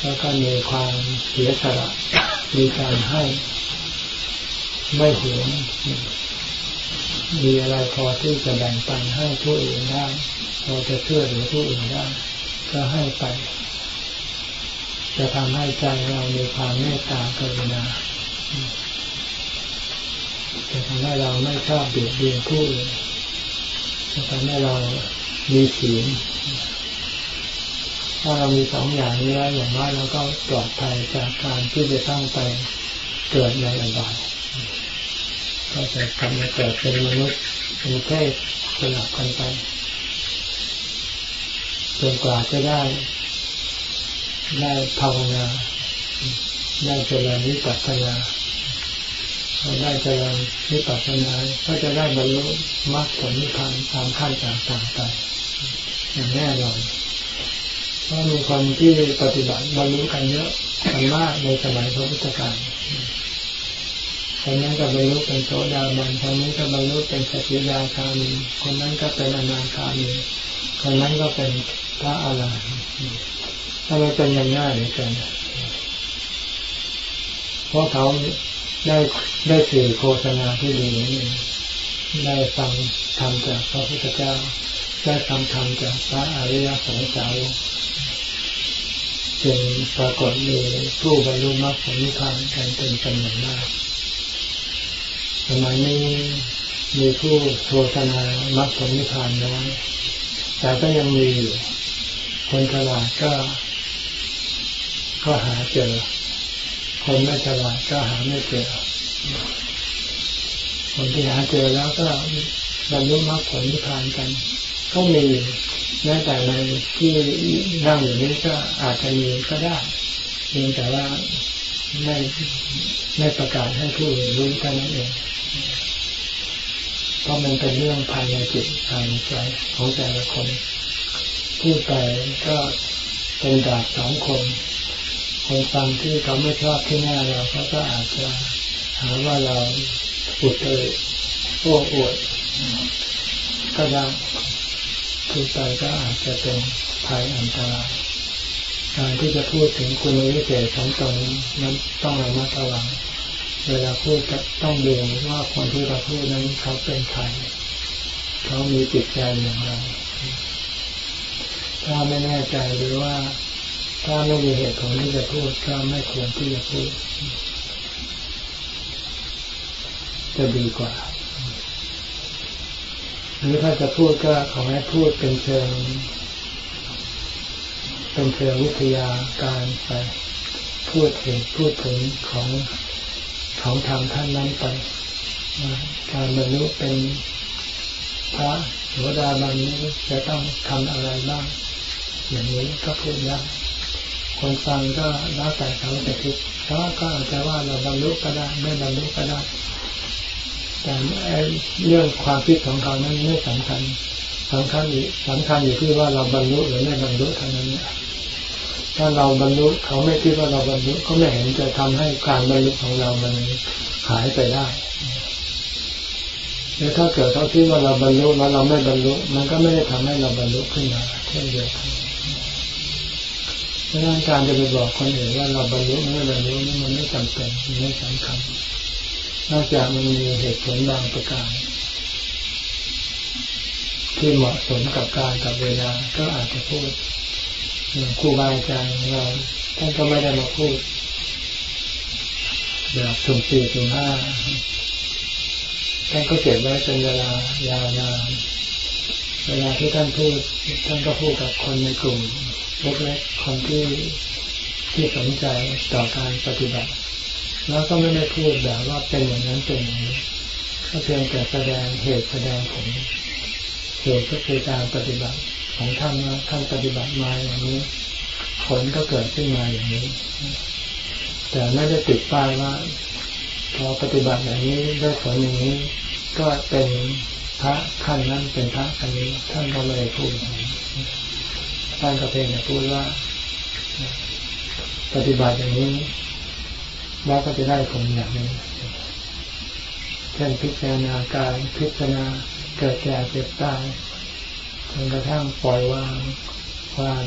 แล้วก็มีความเสียสละมีการให้ไม่หวง มีอะไรพอที่จะแบ่งปันให้ผู้อื่นได้พอจะช่วยเหลือผู้อื่นได้ ก็ให้ไป จะทำให้ใจเรามีความเมตตากรุณาจะทำให้เราไม่ชอบเบียดเบียนผู้อื่นจะทำให้เรามีศีลถ้าเรามีสองอย่างนี้แล้วอย่างน้อยเราก็ปลอดภัยจากการที่จะต้องไปเกิดในอบาย ก็จะทำให้เกิดเป็นมนุษย์เป็นเทพสลับกันไปจนกว่าจะได้ ได้ภาวนา ได้เจริญวิปัสสนาพอได้เจริญวิปัสสนาก็จะได้บรรลุมรรคผลนิพพานตามขั้นต่างๆไปอย่างแน่นอนเพราะมีคนที่ปฏิบัติบรรลุกันเยอะกันมากในสมัยพระพุทธกา คนนั้นก็บรรลุเป็นโสดาบันคนนี้ก็บรรลุเป็นสกิยาคามีคนนั้นก็เป็นอนาคามีคนนั้นก็เป็นพระอรหันต์ทำไมเป็นอย่างง่ายเหมือนกันเพราะเขาได้ได้สื่อโฆษณาที่ดีนี่ได้ฟังธรรมจากพระพุทธเจ้า ได้ฟังธรรมจากพระอริยสงสารจึงปรากฏมีผู้บรรลุมรรคผลนิพพานกันเป็นจำนวนมาก สมัยนี้มีผู้โฆษณามรรคผลนิพพานน้อยแต่ก็ยังมีอยู่คนฉลาดก็ ก็หาเจอ คนไม่ฉลาดก็หาไม่เจอ คนที่หาเจอแล้วก็บรรลุมรรคผลนิพพานกัน ก็มีแม้แต่ในที่นั่งอยู่นี้ก็อาจจะมีก็ได้เพียงแต่ว่า ไม่ไม่ประกาศให้ผู้อื่นรู้เท่านั้นเองเพราะมันเป็นเรื่องภายในจิตภายในใจของแต่ละคนพูดไปก็เป็นดาบสองคนคนฟังที่เขาไม่ชอบที่หน้าเราเขาก็อาจจะหาว่าเราอุดเลยโอ้อวดก็ได้พูดไปก็อาจจะเป็นภัยอันตราย การที่จะพูดถึงคุณวิเศษของตนนั้นต้องระมัดระวัง เวลาพูดจะต้องดูว่าคนที่เราพูดนั้นเขาเป็นใคร เขามีจิตใจอย่างไร ถ้าไม่แน่ใจหรือว่าถ้าไม่มีเหตุผลที่จะพูดก็ไม่ควรที่จะพูด จะดีกว่าหรือถ้าจะพูดก็ขอให้พูดเป็นเชิง เป็นเชิงวิทยาการไปพูดถึงพูดถึงของของทางท่านนั้นไปการบรรลุเป็นพระหรือดาบันนี้จะต้องทำอะไรบ้างอย่างนี้ก็พูดได้คนฟังก็แล้วแต่เขาจะคิดเขาก็อาจจะว่าเราบรรลุก็ได้ไม่บรรลุก็ได้ แต่เรื่องความคิดของเขานั้นไม่สำคัญสำคัญอยู่สำคัญอยู่ที่ว่าเราบรรลุหรือไม่บรรลุเท่านั้น ถ้าเราบรรลุเขาไม่คิดว่าเราบรรลุเขาไม่เห็นจะทำให้การบรรลุของเรามันหายไปได้แล้วถ้าเกิดเขาคิดว่าเราบรรลุแล้วเราไม่บรรลุ มันก็ไม่ได้ทำให้เราบรรลุขึ้นมาเช่นเดียวกันดังนั้นการจะไปบอกคนอื่นว่าเราบรรลุไม่บรรลุนี่มันไม่จำเป็นมันไม่สำคัญนอกจากมันมีเหตุผลบางประการ ที่เหมาะสมกับการกับเวลาก็อาจจะพูด อย่างครูบาอาจารย์เราท่านก็ไม่ได้มาพูดแบบสุ่มสี่สุ่มห้าท่านก็เก็บไว้เป็นเวลายาวนานเวลาที่ท่านพูด ท่านก็พูดกับคนในกลุ่มเล็กๆคนที่ที่สนใจต่อการปฏิบัติ แล้วก็ไม่ได้พูดแบบว่าเป็นอย่างนั้นเป็นอย่างนี้ก็เพียงแต่แสดงเหตุแสดงผลเหตุก็คือการปฏิบัติ ของท่านว่าท่านปฏิบัติมาอย่างนี้ ผลก็เกิดขึ้นมาอย่างนี้ แต่ไม่ได้ติดป้ายว่าพอปฏิบัติอย่างนี้ได้ผลอย่างนี้ ก็เป็นพระขั้นนั้นเป็นพระอันนี้ ท่านก็ไม่ได้พูดท่านก็เพียงแต่พูดว่า ปฏิบัติอย่างนี้แล้วก็จะได้ผลอย่างนี้เช่นพิจารณากายพิจารณาเกิดแก่เจ็บตาย จนกระทั่งปล่อยวางความ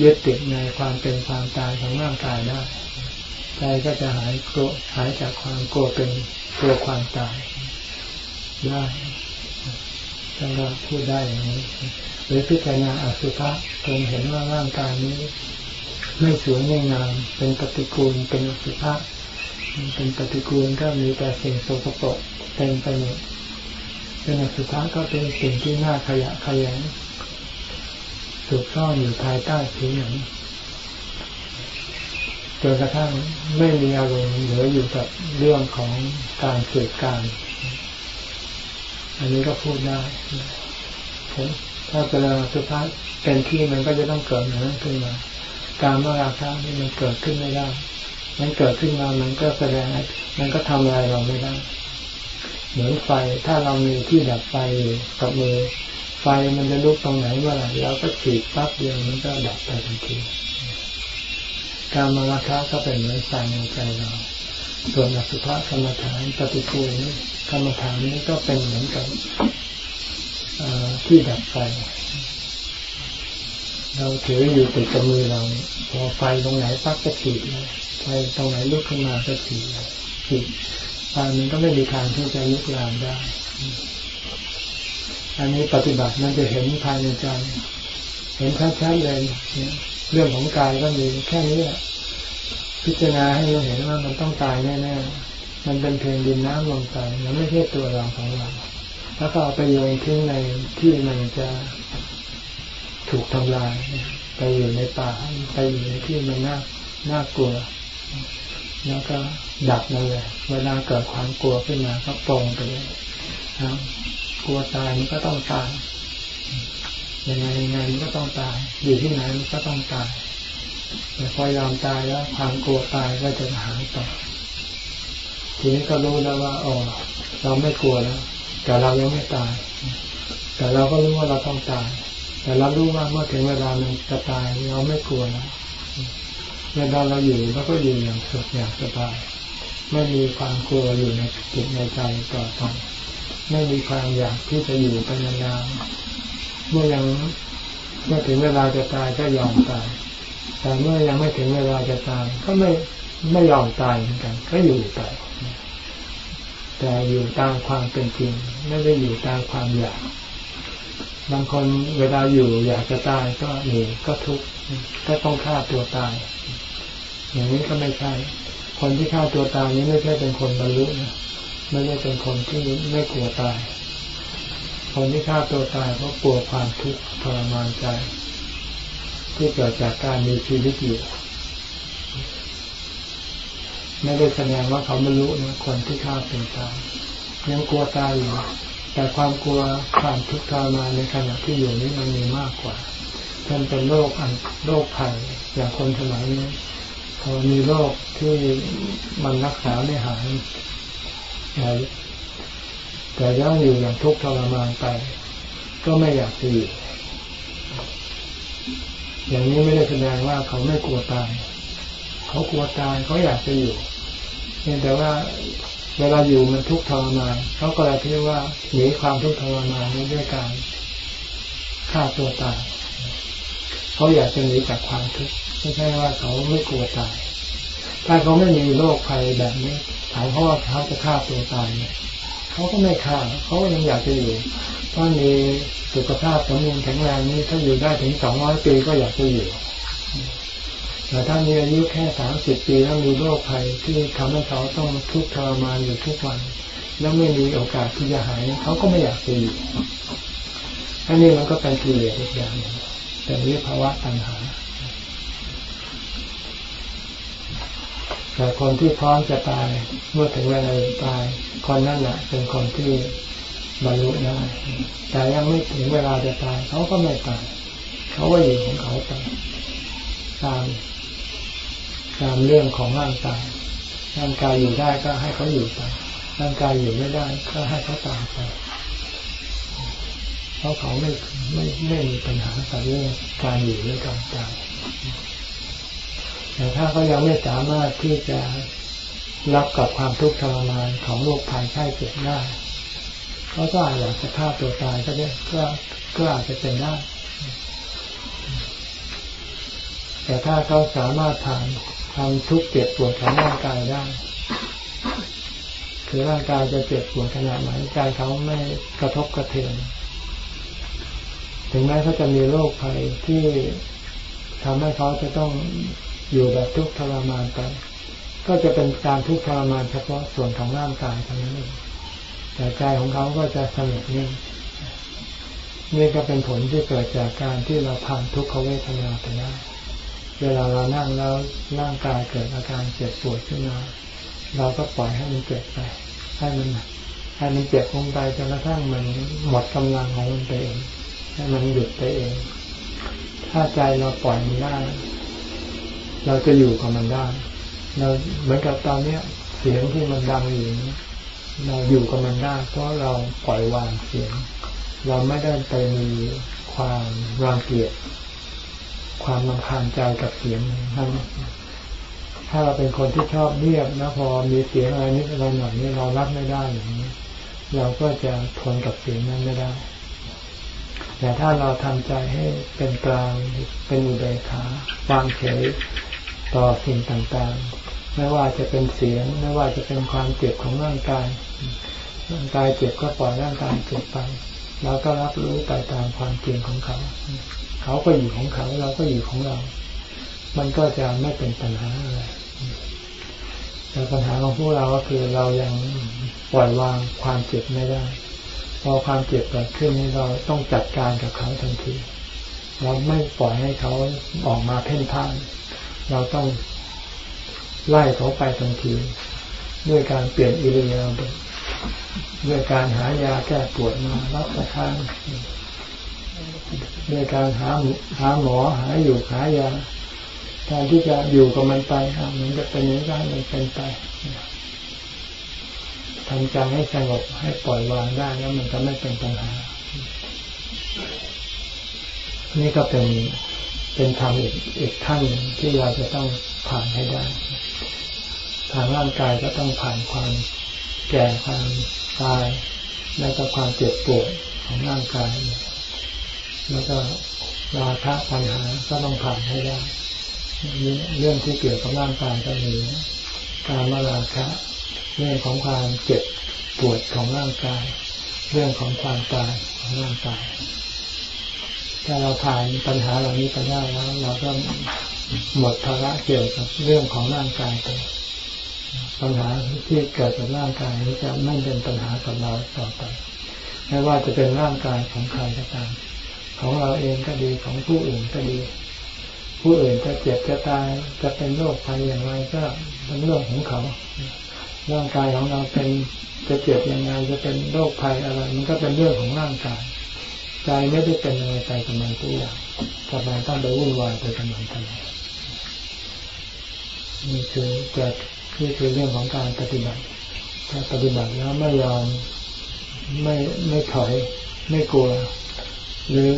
ยึดติดในความเป็นความตายของร่างกายได้ใจก็จะหายกลัวหายจากความกลัวเป็นกลัวความตายได้ท่านก็พูดได้อย่างนี้หรือพิจารณาอสุภะจนเห็นว่าร่างกายนี้ ไม่สวยไม่งาม เป็นปฏิกูลเป็นอสุภะเป็นปฏิกูลก็มีแต่สิ่งโสกปรกเต็มไปหมด เป็นอสุภะก็เป็นสิ่งที่น่าขยะขยงถูกซ่อนอยู่ภายใต้ผิวหนังจนกระทั่งไม่มีอารมณ์เหลืออยู่กับเรื่องของการเกิดการ อันนี้ก็พูดได้ถ้าเวลาสุภาพเป็นที่มันก็จะต้องเกิดอย่างนั้นขึ้นมา การมาราคะนี่มันเกิดขึ้นไม่ได้ มันเกิดขึ้นมามันก็แสดงมันก็ทำอะไรเราไม่ได้ เหมือนไฟถ้าเรามีที่ดับไฟอยู่กับมือ ไฟมันจะลุกตรงไหนเมื่อไหร่เราก็ฉีดปั๊บเดียวมันก็ดับไปทันทีการมาราคะก็เป็นเหมือนไฟในใจเราส่วนอสุภะกรรมฐานปฏิกูลกรรมฐานนี้ก็เป็นเหมือนกับที่ดับไฟ เราถืออยู่ติดกับมือเราพอไฟตรงไหนปักก็ฉีดไฟตรงไหนลุกขึ้นมาก็ฉีดฉีด ไฟมันก็ไม่มีทางที่จะลุกลามได้ อันนี้ปฏิบัติมันจะเห็นภายในใจ เห็นชัดๆเลย เรื่องของกายก็มีแค่นี้แหละพิจารณาให้เราเห็นว่ามันต้องตายแน่ๆ มันเป็นเพียงดินน้ำลมไฟมันไม่ใช่ตัวเราของเรา แล้วก็เอาไปโยนทิ้งในที่มันจะถูกทำลาย ไปอยู่ในป่า ไปอยู่ในที่มันน่า น่ากลัว แล้วก็ ดับนั่นเลยเวลาเกิดความกลัวขึ้นมาก็ปรงไปเลยครับกลัวตายมันก็ต้องตายยังไงยังไงมันก็ต้องตาย อยู่ที่ไหนมันก็ต้องตายแต่พอยอมตายแล้ว ความกลัวตายก็จะหายไปทีนี้ก็รู้แล้วว่าอ๋อเราไม่กลัวแล้ว แต่เรายังไม่ตาย แต่เราก็รู้ว่าเราต้องตาย แต่เรารู้ว่าเมื่อถึงเวลามันจะตายเราไม่กลัวแล้วเวลาเราอยู่เราก็อยู่อย่างสุขอย่างสบาย ไม่มีความกลัวอยู่ในจิตในใจต่อไปไม่มีความอยากที่จะอยู่เป็นนานเมื่อยังเมื่อถึงเวลาจะตายก็ยอมตาย แต่เมื่อยังไม่ถึงเวลาจะตาย ก็ไม่ไม่ยอมตายเหมือนกัน ก็อยู่ไปแต่อยู่ตามความเป็นจริง ไม่ได้อยู่ตามความอยาก บางคนเวลาอยู่อยากจะตายก็หนีก็ทุกข์ก็ต้องฆ่าตัวตาย อย่างนี้ก็ไม่ใช่ คนที่ฆ่าตัวตายนี้ไม่ใช่เป็นคนบรรลุนะไม่ได้เป็นคนที่ไม่กลัวตาย คนที่ฆ่าตัวตายเพราะกลัวความทุกข์ทรมานใจ ที่เกิดจากการมีชีวิตอยู่ไม่ได้แสดงว่าเขาไม่รู้นะคนที่ฆ่าตัวตายยังกลัวตายอยู่แต่ความกลัวความทุกข์ทรมานในขณะที่อยู่นี้มันมีมากกว่าท่านเป็นโรคอันโรคภัยอย่างคนสมัยนี้ พอมีโรคที่มันรักษาไม่หายแต่แต่ยังอยู่อย่างทุกข์ทรมานไป ก็ไม่อยากจะอยู่อย่างนี้ไม่ได้แสดงว่าเขาไม่กลัวตาย เขากลัวตายเขาอยากจะอยู่เพียงแต่ว่าเวลาอยู่มันทุกข์ทรมานเขาก็เลยคิดว่าหนีความทุกข์ทรมานนี้ด้วยการฆ่าตัวตาย เขาอยากจะหนีจากความทุกข์ไม่ใช่ว่าเขาไม่กลัวตาย ถ้าเขาไม่มีโรคภัยแบบนี้ถามเขาว่าเขาจะฆ่าตัวตายเนี่ยเขาก็ไม่ฆ่าเขายังอยากจะอยู่ถ้ามีสุขภาพสมบูรณ์แข็งแรงนี้ถ้าอยู่ได้ถึงสองร้อยปีก็อยากจะอยู่แต่ถ้ามีอายุแค่สามสิบปีแล้วมีโรคภัยที่ทำให้เขาต้องทุกข์ทรมานอยู่ทุกวัน แล้วไม่มีโอกาสที่จะหายเขาก็ไม่อยากจะอยู่อันนี้มันก็เป็นกิเลสอีกอย่างหนึ่ง แต่นี้ภาวะตัณหาแต่คนที่พร้อมจะตายเมื่อถึงเวลาตาย คนนั้นแหละเป็นคนที่บรรลุได้แต่ยังไม่ถึงเวลาจะตาย เขาก็ไม่ตายเขาก็อยู่ของเขาไปตามตามเรื่องของร่างกายร่างกายอยู่ได้ก็ให้เขาอยู่ไปร่างกายอยู่ไม่ได้ก็ให้เขาตายไป เพราะเขาไม่ไม่ไม่มีปัญหากับเรื่องการอยู่ด้วยกันตายแต่ถ้าเขายังไม่สามารถที่จะรับกับความทุกข์ทรมานของโรคภัยไข้เจ็บได้เขาก็อาจจะฆ่าตัวตายก็ได้ก็ก็อาจจะเป็นได้แต่ถ้าเขาสามารถผ่านความทุกข์เจ็บปวดของร่างกายได้คือร่างกายจะเจ็บปวดขนาดไหนใจเขาไม่กระทบกระเทือน ถึงแม้เขาจะมีโรคภัยที่ทำให้เขาจะต้องอยู่แบบทุกข์ทรมานไปก็จะเป็นการทุกข์ทรมานเฉพาะส่วนของร่างกายเท่านั้นเองแต่ใจของเขาก็จะสงบนิ่งนี่ก็เป็นผลที่เกิดจากการที่เราผ่านทุกขเวทนาไปได้เวลาเรานั่งแล้วร่างกายเกิดอาการเจ็บปวดขึ้นมา เราก็ปล่อยให้มันเจ็บไป ให้มันให้มันเจ็บลงไปจนกระทั่งมันหมดกำลังของมันไปเอง มันหยุดไปเอง ถ้าใจเราปล่อยมันได้ เราจะอยู่กับมันได้เราเหมือนกับตอนเนี้ย เสียงที่มันดังอยู่เราอยู่กับมันได้เพราะเราปล่อยวางเสียง เราไม่ได้ไปมีความรังเกียจความรำคาญใจกับเสียงนั้นถ้าเราเป็นคนที่ชอบเงียบนะพอมีเสียงอะไรนิดอะไรหน่อยนี่เรารับไม่ได้อย่างนี้ เราก็จะทนกับเสียงนั้นไม่ได้ แต่ถ้าเราทำใจให้เป็นกลางเป็นอุเบกขาวางเฉยต่อสิ่งต่างๆ ไม่ว่าจะเป็นเสียง ไม่ว่าจะเป็นความเจ็บของร่างกาย ร่างกายเจ็บก็ปล่อยร่างกายเจ็บไป เราก็รับรู้ไปตามความจริงของเขา เขาก็อยู่ของเขาเราก็อยู่ของเรา มันก็จะไม่เป็นปัญหาอะไรแต่ปัญหาของพวกเราก็คือเรายังปล่อยวางความเจ็บไม่ได้ พอความเจ็บเกิดขึ้นนี่เราต้องจัดการกับเขาทันที เราไม่ปล่อยให้เขาออกมาเพ่นพ่าน เราต้องไล่เขาไปทันที ด้วยการเปลี่ยนอิริยาบถด้วยการหายาแก้ปวดมารับประทานด้วยการหาหาหมอหาอยู่หายาแทนที่จะอยู่กับมันไปมันจะเป็นอย่างนั้นมันเป็นไป ทำใจให้สงบให้ปล่อยวางได้แล้วมันจะไม่เป็นปัญหา นี่ก็เป็นเป็นธรรมอีกอีกขั้นที่เราจะต้องผ่านให้ได้ทางร่างกายก็ต้องผ่านความแก่ความตาย แล้วก็ความเจ็บปวดของร่างกาย แล้วก็ราคะปัญหาก็ต้องผ่านให้ได้เรื่องที่เกี่ยวกับร่างกายก็มีการมาราคะ เรื่องของความเจ็บปวดของร่างกาย เรื่องของความตายของร่างกาย ถ้าเราผ่านปัญหาเหล่านี้ไปได้แล้ว เราก็หมดภาระเกี่ยวกับเรื่องของร่างกายไปปัญหาที่เกิดกับร่างกายนี้จะไม่เป็นปัญหากับเราต่อไปไม่ว่าจะเป็นร่างกายของใครก็ตาม ของเราเองก็ดีของผู้อื่นก็ดี ผู้อื่นจะเจ็บจะตายจะเป็นโรคภัยอย่างไรก็เป็นเรื่องของเขา ร่างกายของเราเป็นจะเจ็บยังไงจะเป็นโรคภัยอะไร มันก็เป็นเรื่องของร่างกายใจไม่ได้เป็นอะไรใจกับมันทุกอย่างทำไมต้องไปวุ่นวายไปกับมันทำไมนี่คือเกิดนี่คือเรื่องของการปฏิบัติ ถ้าปฏิบัติแล้วไม่ยอมไม่ไม่ถอย ไม่กลัว หรือ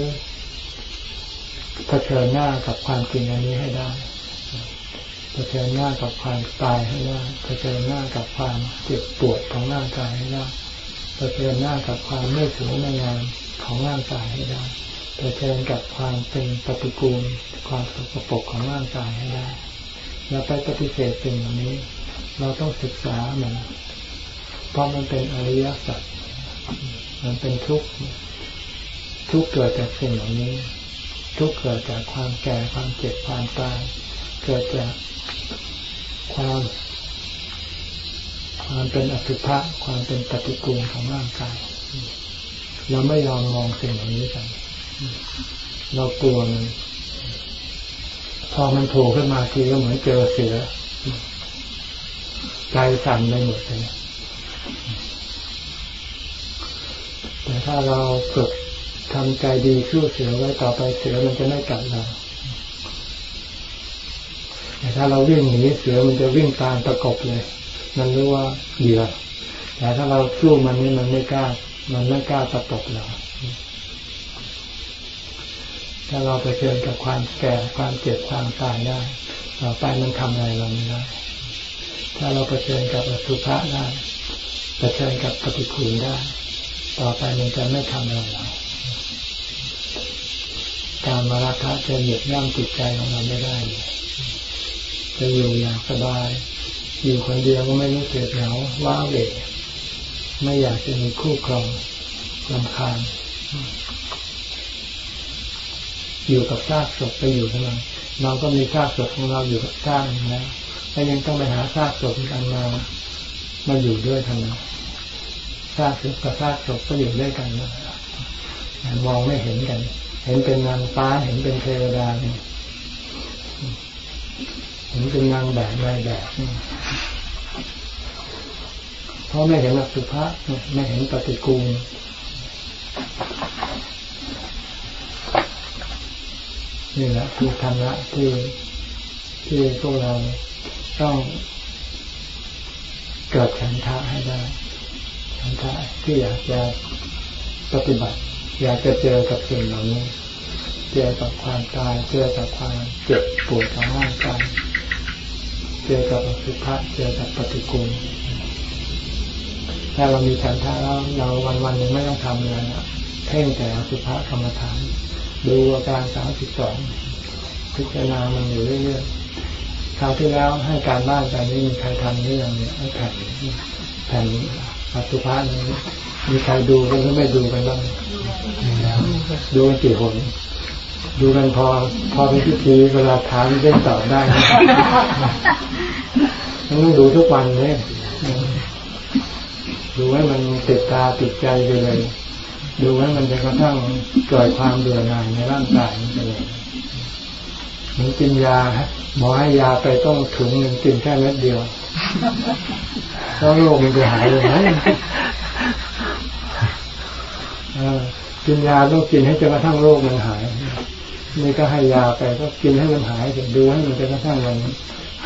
เผชิญหน้ากับความจริงอันนี้ให้ได้ เผชิญหน้ากับความตายให้ได้เผชิญหน้ากับความเจ็บปวดของร่างกายให้ได้เผชิญหน้ากับความไม่สวยไม่งามของร่างกายให้ได้เผชิญกับความเป็นปฏิกูลความสกปรกของร่างกายให้ได้อย่าไปปฏิเสธสิ่งเหล่านี้ เราต้องศึกษามันเพราะมันเป็นอริยสัจมันเป็นทุกข์ทุกข์เกิดจากสิ่งเหล่านี้ ทุกข์เกิดจากความแก่ความเจ็บความตาย เกิดจาก ความ ความเป็นอสุภะความเป็นปฏิกูลของร่างกายเราไม่ยอมมองสิ่งเหล่านี้กัน เรากลัวมันพอมันโผล่ขึ้นมาทีก็เหมือนเจอเสือใจสั่นไปหมดเลยแต่ถ้าเราฝึกทำใจดีสู้เสือไว้ต่อไปเสือมันจะไม่กัดเรา แต่ถ้าเราวิ่งหนีเสือมันจะวิ่งตามประกบเลย มันรู้ว่าเหยื่อแต่ถ้าเราสู้มันนี่มันไม่กล้า มันไม่กล้าประกบเราถ้าเราไปเชิญกับความแก่ความเจ็บความตายได้ต่อไปมันทำอะไรเราไม่ได้ถ้าเราเผชิญกับอสุภะได้เผชิญกับปฏิคูลได้ ต่อไปมันจะไม่ทำอะไรเราการมาราคะจะเหยียบย่ำจิตใจของเราไม่ได้ จะอยู่อย่างสบาย อยู่คนเดียวก็ไม่รู้สึกเหงาว้าเหวไม่อยากจะมีคู่ครองลำคาญ อยู่กับซากศพไปอยู่ทำไมเราก็มีซากศพของเราอยู่กับซากแล้วแล้วยังต้องไปหาซากศพกันมา มาอยู่ด้วยทำไมซากศพกับซากศพก็อยู่ด้วยกันนะมองไม่เห็นกัน เห็นเป็นนางฟ้า เห็นเป็นเทวดาเนี่ย เห็นเป็นนางแบบนายแบบเพราะไม่เห็นอสุภะไม่เห็นปฏิกูลนี่แหละคือธรรมะที่ที่พวกเราต้องเกิดฉันทะให้ได้ฉันทะที่อยากจะปฏิบัติ อยากจะเจอกับสิ่งเหล่านี้เจอกับความตายเจอกับความเจ็บปวดของร่างกาย เจอกับสุภะเจอกับปฏิกูลถ้าเรามีฉันทะแล้วเราวันวันหนึ่งไม่ต้องทำอะไรนะเพ่งแต่สุภกรรมฐาน ดูอาการสามสิบสองพิจารณามันอยู่เรื่อยๆคราวที่แล้วให้การบ้านการนี้มีใครทำหรือยังเนี่ยแผ่นแผ่นอสุภะนี้มีใครดูกันหรือไม่ดูกันบ้างดูกันกี่คน ดูกันพอพอเป็นพิธีเวลาถามเล่นตอบได้ต้องดูทุกวันเลยดูให้มันติดตาติดใจไปเลย ดูให้มันจะกระทั่งเกิดความเบื่อหน่ายในร่างกายไปเลยเหมือนกินยาหมอให้ยาไปต้องถุงหนึ่งกินแค่เม็ดเดียวแล้วโรคมันจะหายเลยนะ กินยาต้องกินให้จนกระทั่งโรคมันหายนี่ก็ให้ยาไปก็กินให้มันหายดูให้มันจนกระทั่งมัน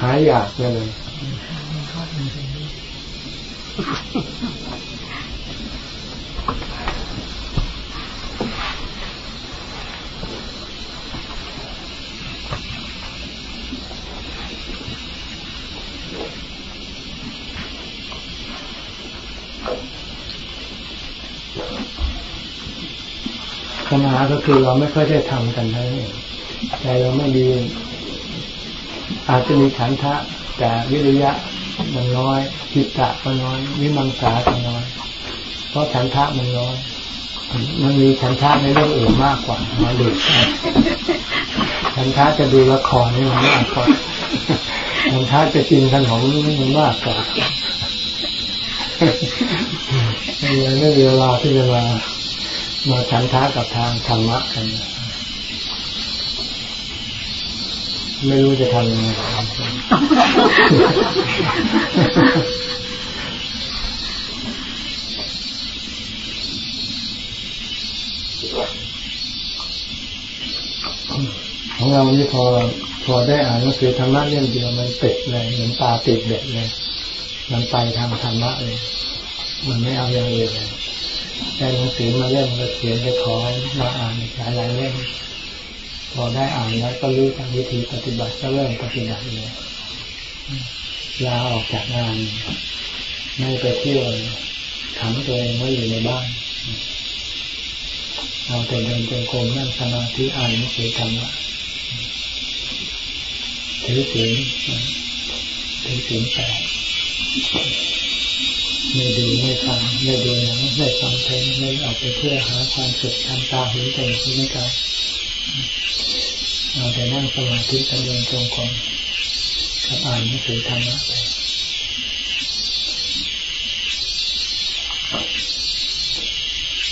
หายอยากเลยาก็คือเราไม่ค่อยได้ทำกันเท่านั้นใจเราไม่ดีอาจจะมีฉันทะ แต่วิริยะมันน้อยจิตตะก็น้อยวิมังสาก็น้อย เพราะฉันทะมันน้อยมันมีฉันทะในเรื่องอื่นมากกว่ามาดูฉันทะจะดูละครนี่มันมากกว่าฉันทะจะกินขนมมันมากกว่าไม่มีเวลาที่จะมา มาฉันท้ากับทางธรรมะกัน ไม่รู้จะทำยังไงของเรานี่พอพอได้อ่านหนังสือธรรมะเล่มเดียวมันติดเลยเหมือนตาติดเด็ดเลย มันไปทางธรรมะเลย มันไม่เอาอย่างอื่นเลย ได้หนังสือมาเล่มก็เขียนไปขอมาอ่านหลายหลายเล่มพอได้อ่านแล้วก็รู้ทางวิธีปฏิบัติก็เริ่มปฏิบัติเลยลาออกจากงาน ไม่ไปเที่ยวขังตัวเองไว้อยู่ในบ้านเอาแต่เดินจงกรมนั่งสมาธิอ่านหนังสือธรรมะถือศีลถือศีลแปด ไม่ดูไม่ฟังไม่ดูหนังไม่ฟังเพลงไม่ออกไปเพื่อหาความสุขทางตาหูจมูกลิ้นกายเอาแต่นั่งสมาธิกันเดินตรงกรมกับอ่านหนังสือธรรมะไป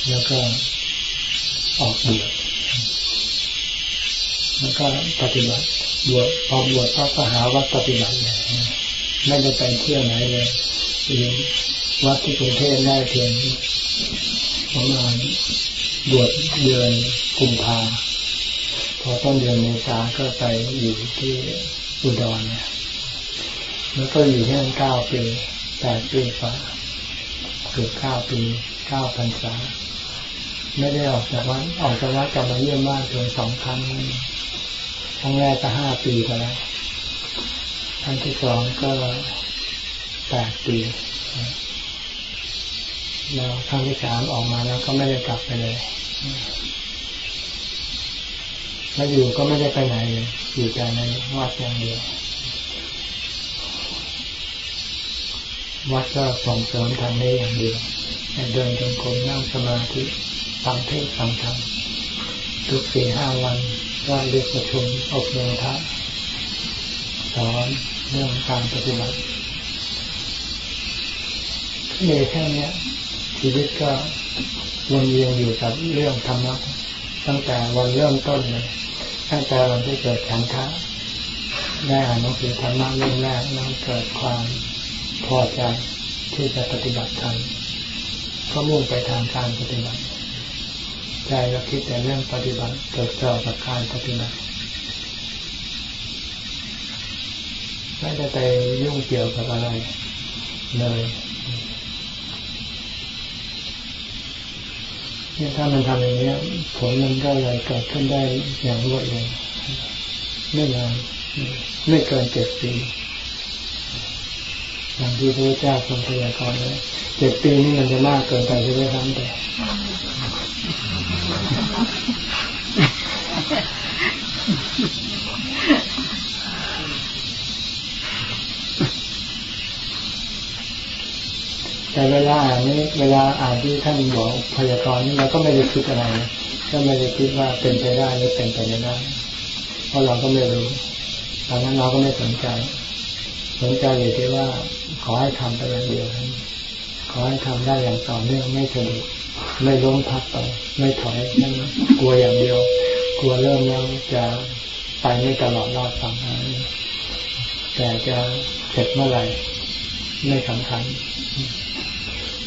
แล้วก็ออกบวชแล้วก็ปฏิบัติบวชพอบวชก็หาวัดปฏิบัติเลยไม่ได้ไปเที่ยวไหนเลย วัดที่กรุงเทพได้เพียงประมาณบวชเดือนกุมภาพอต้นเดือนเมษาก็ไปอยู่ที่อุดรเนี่ยแล้วก็อยู่ที่นั่นเก้าปีแปดปีฝ่าเกือบเก้าปีเก้าพรรษา ไม่ได้ออกจากวัดออกจากวัดกลับมาเยี่ยมบ้านเพียงสองครั้งครั้งแรกก็ห้าปีไปแล้วครั้งที่สองก็แปดปี แล้วครั้งที่สามออกมาแล้วก็ไม่ได้กลับไปเลยแล้วอยู่ก็ไม่ได้ไปไหนเลยอยู่แต่ในวัดอย่างเดียววัดก็ส่งเสริมทางนี้อย่างเดียวเดินจงกรมนั่งสมาธิฟังเทศฟังธรรมทุกสี่ห้าวันก็เรียกประชุมอบรมพระสอนเรื่องการปฏิบัติมีแค่นี้ ชีวิตก็วนเวียนอยู่กับเรื่องธรรมะตั้งแต่วันเริ่มต้นเลยตั้งแต่วันที่เกิดฉันทะได้อ่านหนังสือธรรมะเรื่องแรกแล้วเกิดความพอใจที่จะปฏิบัติธรรมก็มุ่งไปทางการปฏิบัติใจก็คิดแต่เรื่องปฏิบัติเกิดจ่อกับการปฏิบัติไม่ได้ไปยุ่งเกี่ยวกับอะไรเลย เนี่ยถ้ามันทำอย่างนี้ผลมันก็เลยเกิดขึ้นได้อย่างรวดเร็วไม่นานไม่เกินเจ็ดปีอย่างที่พระเจ้าทรงพยากรณ์ไว้เจ็ดปีนี่มันจะมากเกินไปใช่ไหมครับแต่ แต่เวลาอ่านนี้เวลาอ่านที่ท่านบอกพยากรณ์นี่เราก็ไม่ได้คิดอะไรก็ไม่ได้คิดว่าเป็นไปได้หรือเป็นไปไม่ได้เพราะเราก็ไม่รู้ตอนนั้นเราก็ไม่สนใจ สนใจอยู่ที่ว่า ขอให้ทำไปอย่างเดียวขอให้ทำได้อย่างต่อเนื่องไม่สะดุดไม่ล้มพับไปไม่ถอยนั่นกลัวอย่างเดียว กลัวเริ่มแล้วจะไปไม่ตลอดรอดฝั่งนั้นแต่จะเสร็จเมื่อไหร่ ไม่สำคัญ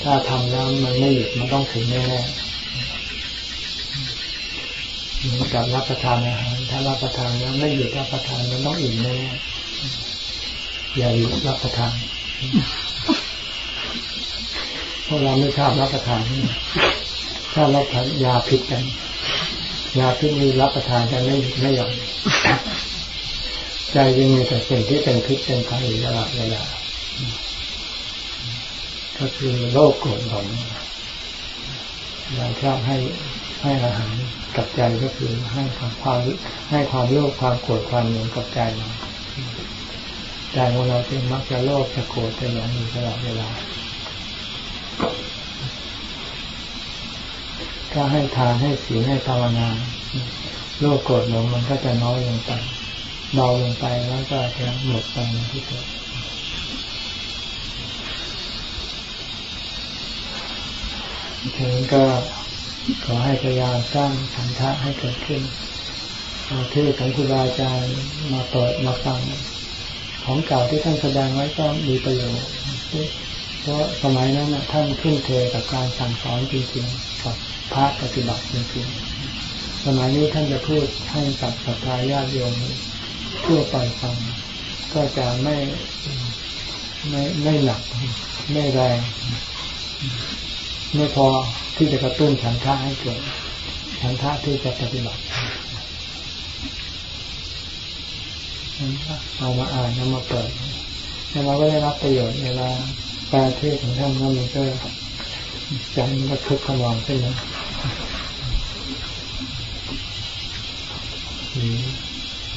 ถ้าทำแล้วมันไม่หยุดมันต้องถึงแน่ๆเหมือนกับรับประทานอาหาร ถ้ารับประทานแล้วไม่หยุดรับประทานมันต้องอิ่มแน่ๆอย่าหยุดรับประทานพวกเราไม่ชอบรับประทานถ้ารับทานยาพิษกัน ยาพิษมีรับประทานกันไม่ไม่ยอมใจยังมีแต่สิ่งที่เป็นพิษเป็นภัยตลอดเวลา ก็คือโรคโกรธหลงเราชอบให้ให้อาหารกับใจก็คือให้ความความให้ความโลภความโกรธความหลงกับใจเราใจของเราจึงมักจะโลภจะโกรธจะหลงอยู่ตลอดเวลาถ้าให้ทานให้ศีลให้ภาวนาโลภโกรธหลงมันก็จะน้อยลงไปเบาลงไปแล้วก็จะหมดไปที่สุด ฉะนั้นก็ขอให้พยายามสร้างฉันทะให้เกิดขึ้นเอาเทศของครูบาอาจารย์มาเปิดมาฟัง ของเก่าที่ท่านแสดงไว้ก็มีประโยชน์เพราะสมัยนั้นท่านขึ้นเทกับการสั่งสอนจริงๆกับพระปฏิบัติจริงๆสมัยนี้ท่านจะพูดให้กับสัตยาญาติโยมทั่วไปฟัง ก็จะไม่ไม่ไม่หนักไม่แรง ไม่พอที่จะกระตุ้นฉันทะให้เกิดฉันทะที่จะปฏิบัติเอามาอ่านเอามาเปิดแล้วเราก็ได้รับประโยชน์เวลาแปลเทศของท่านก็มันก็ใจมันก็คึกขนองขึ้นนะ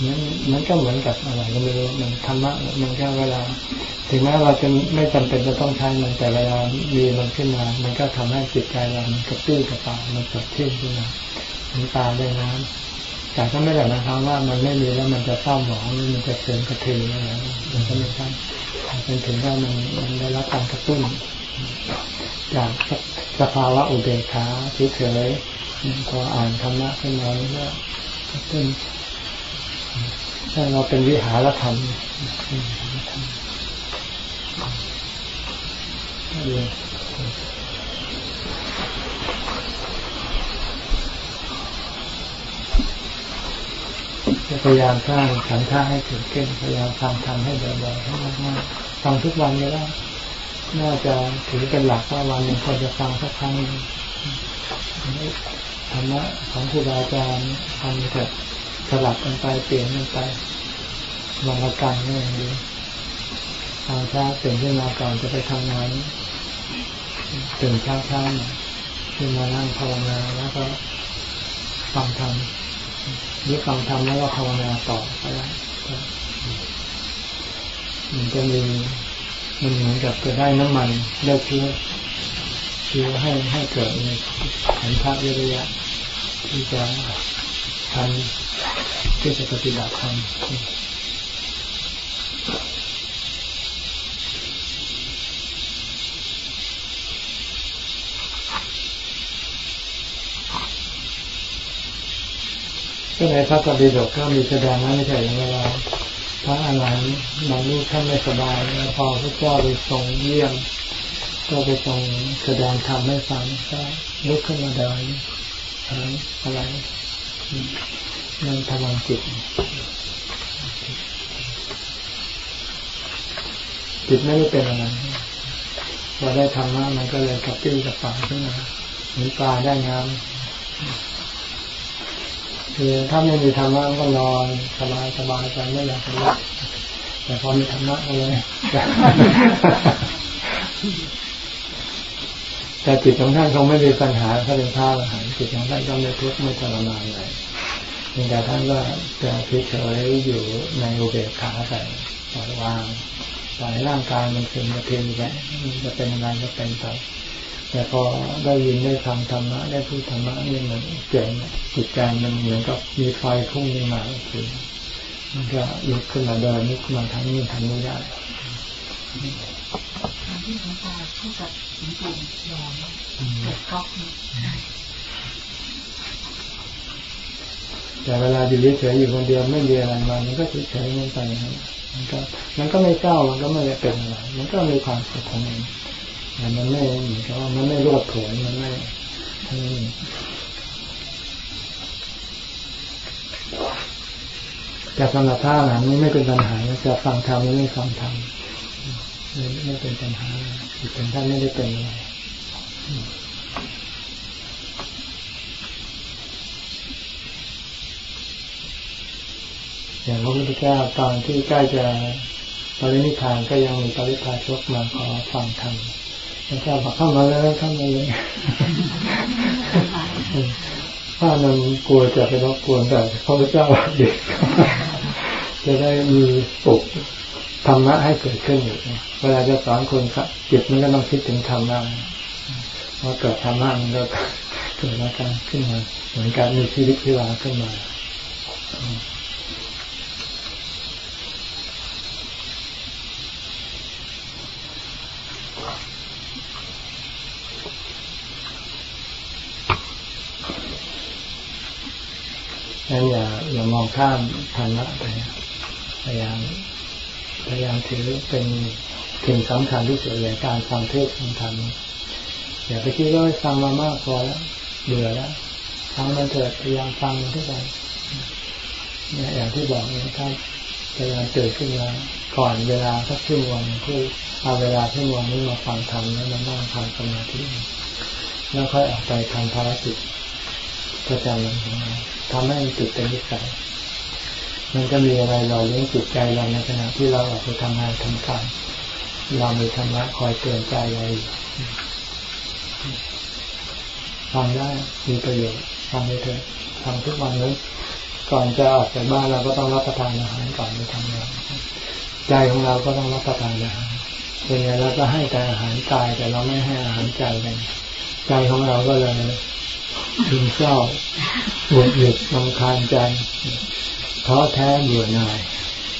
มันมันก็เหมือนกับอะไรก็ไม่รู้มันธรรมะมันแค่เวลา ถึงแม้เราจะไม่จำเป็นจะต้องใช้มันแต่เวลามีมันขึ้นมา มันก็ทำให้จิตใจเรามันกระตื้นกระเปามันสดชื่นขึ้นมาน้ำตาเลยน้ำแต่ก็ไม่ได้นะครับว่ามันไม่มีแล้วมันจะเศร้าหมองมันจะเสื่อมกระเทือนอะไรมันก็ไม่ใช่เป็นถึงว่ามันมันได้รับการกระตุ้นจากสภาวะอุเบกขาเฉยๆพออ่านธรรมะขึ้นมาแล้วกระตุ้น ถ้าเราเป็นวิหารธรรมพยายามสร้างขันท่าให้ถึงเก่งพยายามทำทำให้บ่อยๆให้มากๆฟังทุกวันเลยว่าน่าจะถือเป็นหลักว่าวันหนึ่งควรจะฟังสักครั้งธรรมะของครูบาอาจารย์ทำแบบ สลับกันไปเปลี่ยนกันไปวันละกันนี่อย่างดีตอนเช้าตื่นขึ้นมาก่อนจะไปทำงานตื่นเช้าเช้าขึ้นมานั่งภาวนาแล้วก็ฟังธรรมนี่ฟังธรรมแล้วก็ภาวนาต่อไปแล้มันจะมีมันเหมือนกับจะได้น้ำมันเลือกเชื้อเชื้อให้ให้เกิดในขันธ์วิริยะที่จะ ทำที่จะปฏิบัติธรรมก็ในพระตรีดกก็มีแสดงว่าไม่ใช่อย่างเวลาพระอาหารหันต์บางรูปท่านไม่สบายพอพระเจ้าไปทรงเยี่ยมก็ไปทรงแสดงธรรมให้ฟังก็ลุกขึ้นมาเดินอะไร นั่งพลังจิต จิตไม่ได้เป็นอะไรพอได้ธรรมะมันก็เลยกระปี้กระป๋าขึ้นมาเหมือนปลาได้น้ำคือถ้าไม่มีธรรมะก็นอนสบายสบายไปไม่อยากจะลุกแต่พอมีธรรมะก็เลย แต่จิตของท่านคงไม่มีปัญหาถ้าเป็นพระอรหันต์จิตของท่านก็ไม่ทุกข์ไม่ทรมานอะไรเพียงแต่ท่านก็จะเฉยอยู่ในอุเบกขาไปปล่อยวางปล่อยร่างกายมันเป็นมาเพียงแค่มันจะเป็นอะไรก็เป็นไปแต่พอได้ยินได้ฟังธรรมะได้พูดธรรมะนี่มันเจ๋งจิตใจมันเหมือนกับมีไฟพุ่งขึ้นมาคือมันก็ลุกขึ้นมาเดินลุกขึ้นมาทำนี่ทำนี่ได้ ที่หลวงตาพูดกับหลวงปู่ยอมเกิดก๊อกแต่เวลาอยู่เฉยๆอยู่คนเดียวไม่มีอะไรมามันก็เฉยๆมันไปมันก็มันก็ไม่เศร้ามันก็ไม่เป็นอะไรมันก็มีความสุขของมันแต่มันไม่เหมือนกับว่ามันไม่รวดผลมันไม่แต่สำหรับท่าหลังนี้ไม่เป็นปัญหาจะฟังธรรมหรือไม่ฟังธรรม ไม่ไม่เป็นปัญหาจิตของท่านไม่ได้เป็นอะไรอย่างพระพุทธเจ้าตอนที่ใกล้จะปรินิพานก็ยังมีปริพาชกมาขอฟังธรรมพระเจ้าบอกเข้ามาเลยเข้ามาเลยถ้ามันกลัวจะไปรบกวนแต่พระพุทธเจ้าเด็กจะได้มีปลุก ธรรมะให้เกิดขึ้นอยู่เวลาจะสอนคนจิตมันก็ต้องคิดถึงธรรมะพอเกิดธรรมะมันก็เกิดอาการขึ้นมา เหมือนการมีชีวิตที่วาขึ้นมางั้นอย่าอย่ามองข้ามธรรมะไปพยายาม พยายามถือเป็นสิ่งสำคัญที่สุดเลยการฟังเทศฟังธรรมอย่าไปคิดว่าฟังมามากพอแล้วเบื่อแล้วฟังมันเถิดพยายามฟังมันทุกวันเนี่ยอย่างที่บอกเนี่ยถ้าพยายามตื่นขึ้นมาก่อนเวลาสักครึ่งวันคือเอาเวลาครึ่งวันนี้มาฟังธรรมแล้วมานั่งทำสมาธิแล้วค่อยออกไปทำภารกิจประจำวันของเราทำให้จิตเป็นนิสัย มันก็มีอะไรเราเลี้ยงจิตใจเราในขณะที่เราออกไปทำงานทำการเรามีธรรมะคอยเตือนใจเราฟังได้มีประโยชน์ฟังไปเถอะทำทุกวันเลยก่อนจะออกจากบ้านเราก็ต้องรับประทานอาหารก่อนไปทำงานใจของเราก็ต้องรับประทานอาหารเป็นไงเราก็ให้แต่อาหารกายแต่เราไม่ให้อาหารใจกันใจของเราก็เลยถึงเศร้าหงุดหงิดลำคาญใจ ท้อแท้เบื่อหน่าย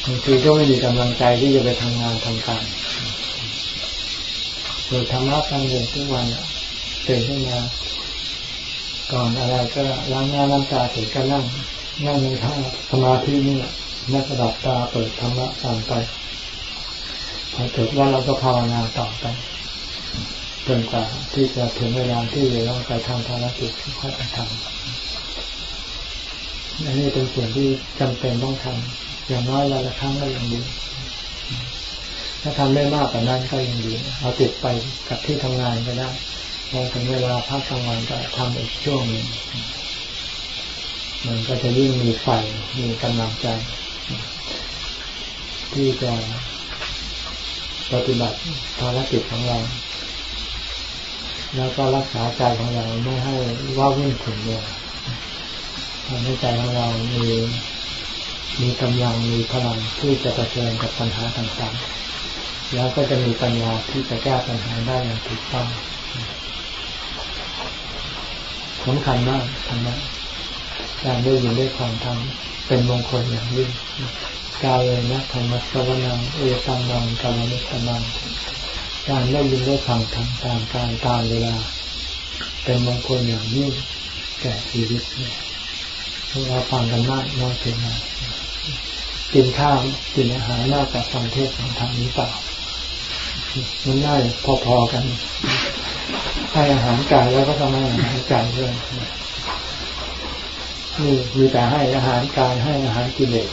บางทีก็ไม่มีกำลังใจที่จะไปทำงานทำการโดยธรรมะฟังเรียนทุกวันตื่นขึ้นมาก่อนอะไรก็ล้างหน้าล้างตาถึงก็นั่ง นั่งในท่าสมาธินี่แหละนักดับตาเปิดธรรมะตามไปพอจบว่าเราก็ภาวนาต่อไปจนกว่าที่จะถึงเวลาที่เราต้องไปทำภารกิจที่ค่อยไปทำ อันนี้เป็นส่วนที่จำเป็นต้องทำอย่างน้อยเราละครั้งก็ยังดี ถ้าทำได้มากกว่านั้นก็ยังดี เอาติดไปกับที่ทำงานก็ได้พอถึงเวลาพักกลางวันก็ทำอีกช่วงหนึ่งมันก็จะยิ่งมีไฟมีกำลังใจ ที่จะปฏิบัติภารกิจของเรา แล้วก็รักษาใจของเราไม่ให้ว่าวุ่นขุ่นมัว ทำให้ใจของเรามีมีกำลังมีพลังที่จะะเผชิญกับปัญหาต่างๆ แล้วก็จะมีปัญญาที่จะแก้ปัญหาได้อย่างถูกต้องสำคัญมากธรรมะการได้ยินได้ความทำเป็นมงคลอย่างยิ่งกาเลยนะธรรมะสวนังเอตังนังกาลนิสนังการได้ยินได้ฟังทำตามการตามเวลา เป็นมงคลอย่างยิ่งแก่ชีวิตเนี่ย พวกเราฟังกันมากน้อยเพียงไรกินข้าวกินอาหารน่าจะฟังเทศฟังธรรมนี้เปล่ามันได้พอๆกัน ให้อาหารกายแล้วก็ต้องให้อาหารใจด้วยนี่มีแต่ให้อาหารกายให้อาหารกิเลส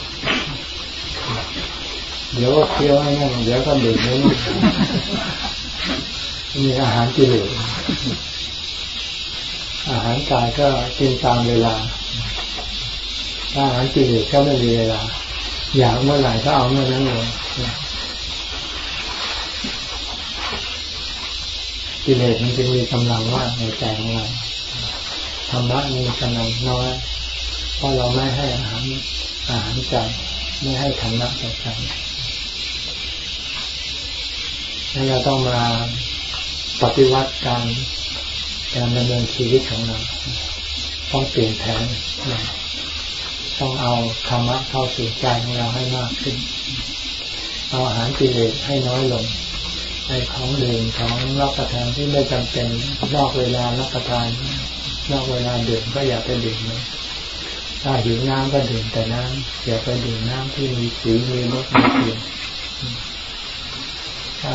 เดี๋ยวก็เคี้ยวให้นั่งเดี๋ยวก็ดื่มนี่มีอาหารกิเลสอาหารกายก็กินตามเวลา ถ้าหันกิเลสก็ไม่มีเวลา อยากเมื่อไหร่ก็เอาเมื่อนั้นเลยกิเลสมันจึงมีกำลังมากในใจของเราธรรมะมีกำลังน้อยเพราะเราไม่ให้อาหารอาหารใจไม่ให้ธรรมะกับใจนั่นเราต้องมาปฏิวัติการการดำเนินชีวิตของเรา ต้องเปลี่ยนแผน ต้องเอาธรรมะเข้าสู่ใจของเราให้มากขึ้น เอาอาหารกิเลสให้น้อยลงในของดื่มของรับประทานที่ไม่จำเป็นนอกเวลารับประทานนอกเวลาดื่มก็อย่าไปดื่มเลยถ้าหิวน้ำก็ดื่มแต่น้ำอย่าไปดื่มน้ำที่มีสีมีรสมีกลิ่นถ้า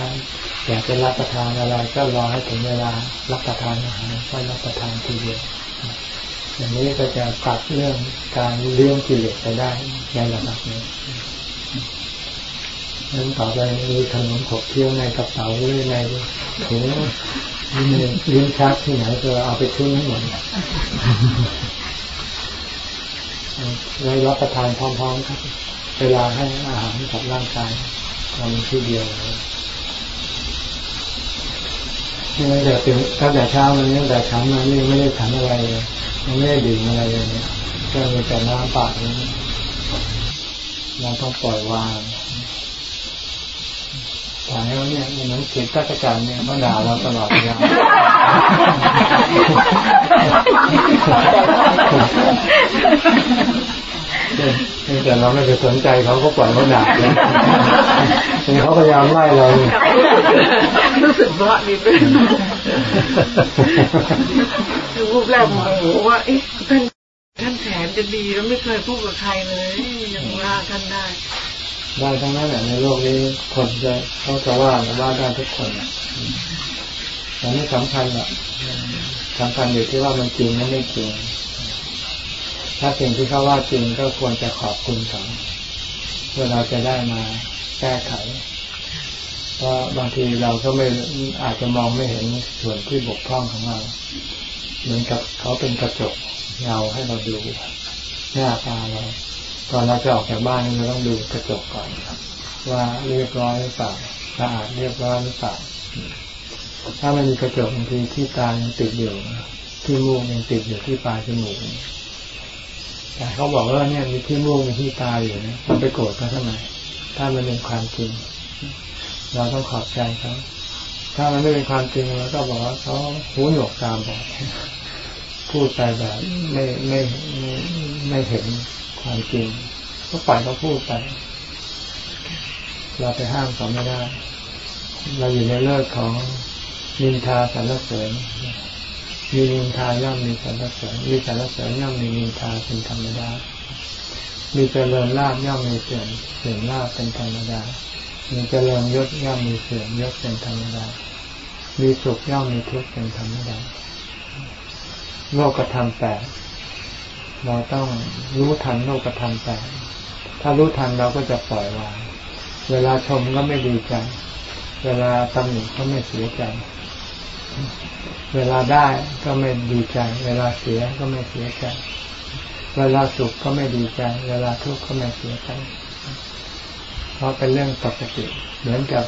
อยากจะรับประทานอะไรก็รอให้ถึงเวลารับประทานอาหารก็รับประทานทีเดียว อย่างนี้ก็จะตัดเรื่องการเลี้ยงกิเลสไปได้ในระดับนี้นั้นต่อไปมีขนมขบเคี้ยวในกระเป๋าหรือในถุงมีเลิ้นชักที่ไหนก็เอาไปทิ้งให้หมดแล้รับประทานพร้อมๆครับเวลาให้อาหารกับร่างกายทำที่เดียว ตั้งแต่ถึงตั้งแต่เช้ามันตั้งแต่ฉันมานี่ไม่ได้ฉันอะไรเลยมันไม่ได้ดื่มอะไรเลยเนี่ยก็มีแต่น้ำปากนี้เราต้องปล่อยวาง ตายแล้วเนี่ยมันเก็บตักจันเนี่ยเขาด่าเราตลอดเวลาแต่เราไม่ไปสนใจเขาก็ปล่อยเขาด่าเลยเขาพยายามไล่เรารู้สึกเพราะนิดนึงรูปแรกโมโหว่าเอ๊ะท่านท่านแสนจะดีแล้วไม่เคยพูดกับใครเลยยังว่าท่านได้ ได้ทั้งนั้นแหละในโลกนี้คนจะเขาจะว่าหรือว่าได้ทุกคนแต่ไม่สำคัญหรอกสำคัญอยู่ที่ว่ามันจริงหรือไม่จริง ถ้าสิ่งที่เขาว่าจริงก็ควรจะขอบคุณเขาเพื่อเราจะได้มาแก้ไขเพราะบางทีเราก็ไม่อาจจะมองไม่เห็นส่วนที่บกพร่องของเรา เหมือนกับเขาเป็นกระจกเงาให้เราดูหน้าตาเรา ก่อนเราจะออกจากบ้านเราต้องดูกระจกก่อนครับ ว่าเรียบร้อยหรือเปล่าสะอาดเรียบร้อยหรือเปล่าถ้ามันมีกระจกบางทีที่ตายังติดอยู่ที่มูกยังติดอยู่ที่ปลายจมูกแต่เขาบอกว่าเนี่ยมีที่มูกมีที่ตาอยู่นะเราไปโกรธเขาทำไมถ้ามันเป็นความจริง เราต้องขอบใจเขาถ้ามันไม่เป็นความจริงเราก็บอกว่าเขาหูหนวกตามบอกพูดไปแบบไม่ไม่ไม่เห็น ความจริงก็ปล่อยเขาพูดไป เราไปห้ามเขาไม่ได้ เราอยู่ในเลิกของนินทาสรรเสริญมีนินทาย่อมมีสรรเสริญมีสรรเสริญย่อมมีนินทาเป็นธรรมดา มีเจริญลาบย่อมมีเสื่อมเสื่อมลาบเป็นธรรมดา มีเจริญยศย่อมมีเสื่อมยศเป็นธรรมดา มีสุขย่อมมีทุกข์เป็นธรรมดา โลกธรรมแปด เราต้องรู้ทันโลกธรรมไปถ้ารู้ทันเราก็จะปล่อยวาง เวลาชมก็ไม่ดีใจ เวลาตำหนิก็ไม่เสียใจ เวลาได้ก็ไม่ดีใจ เวลาเสียก็ไม่เสียใจ เวลาสุขก็ไม่ดีใจ เวลาทุกข์ก็ไม่เสียใจ เพราะเป็นเรื่องปกติ เหมือนกับ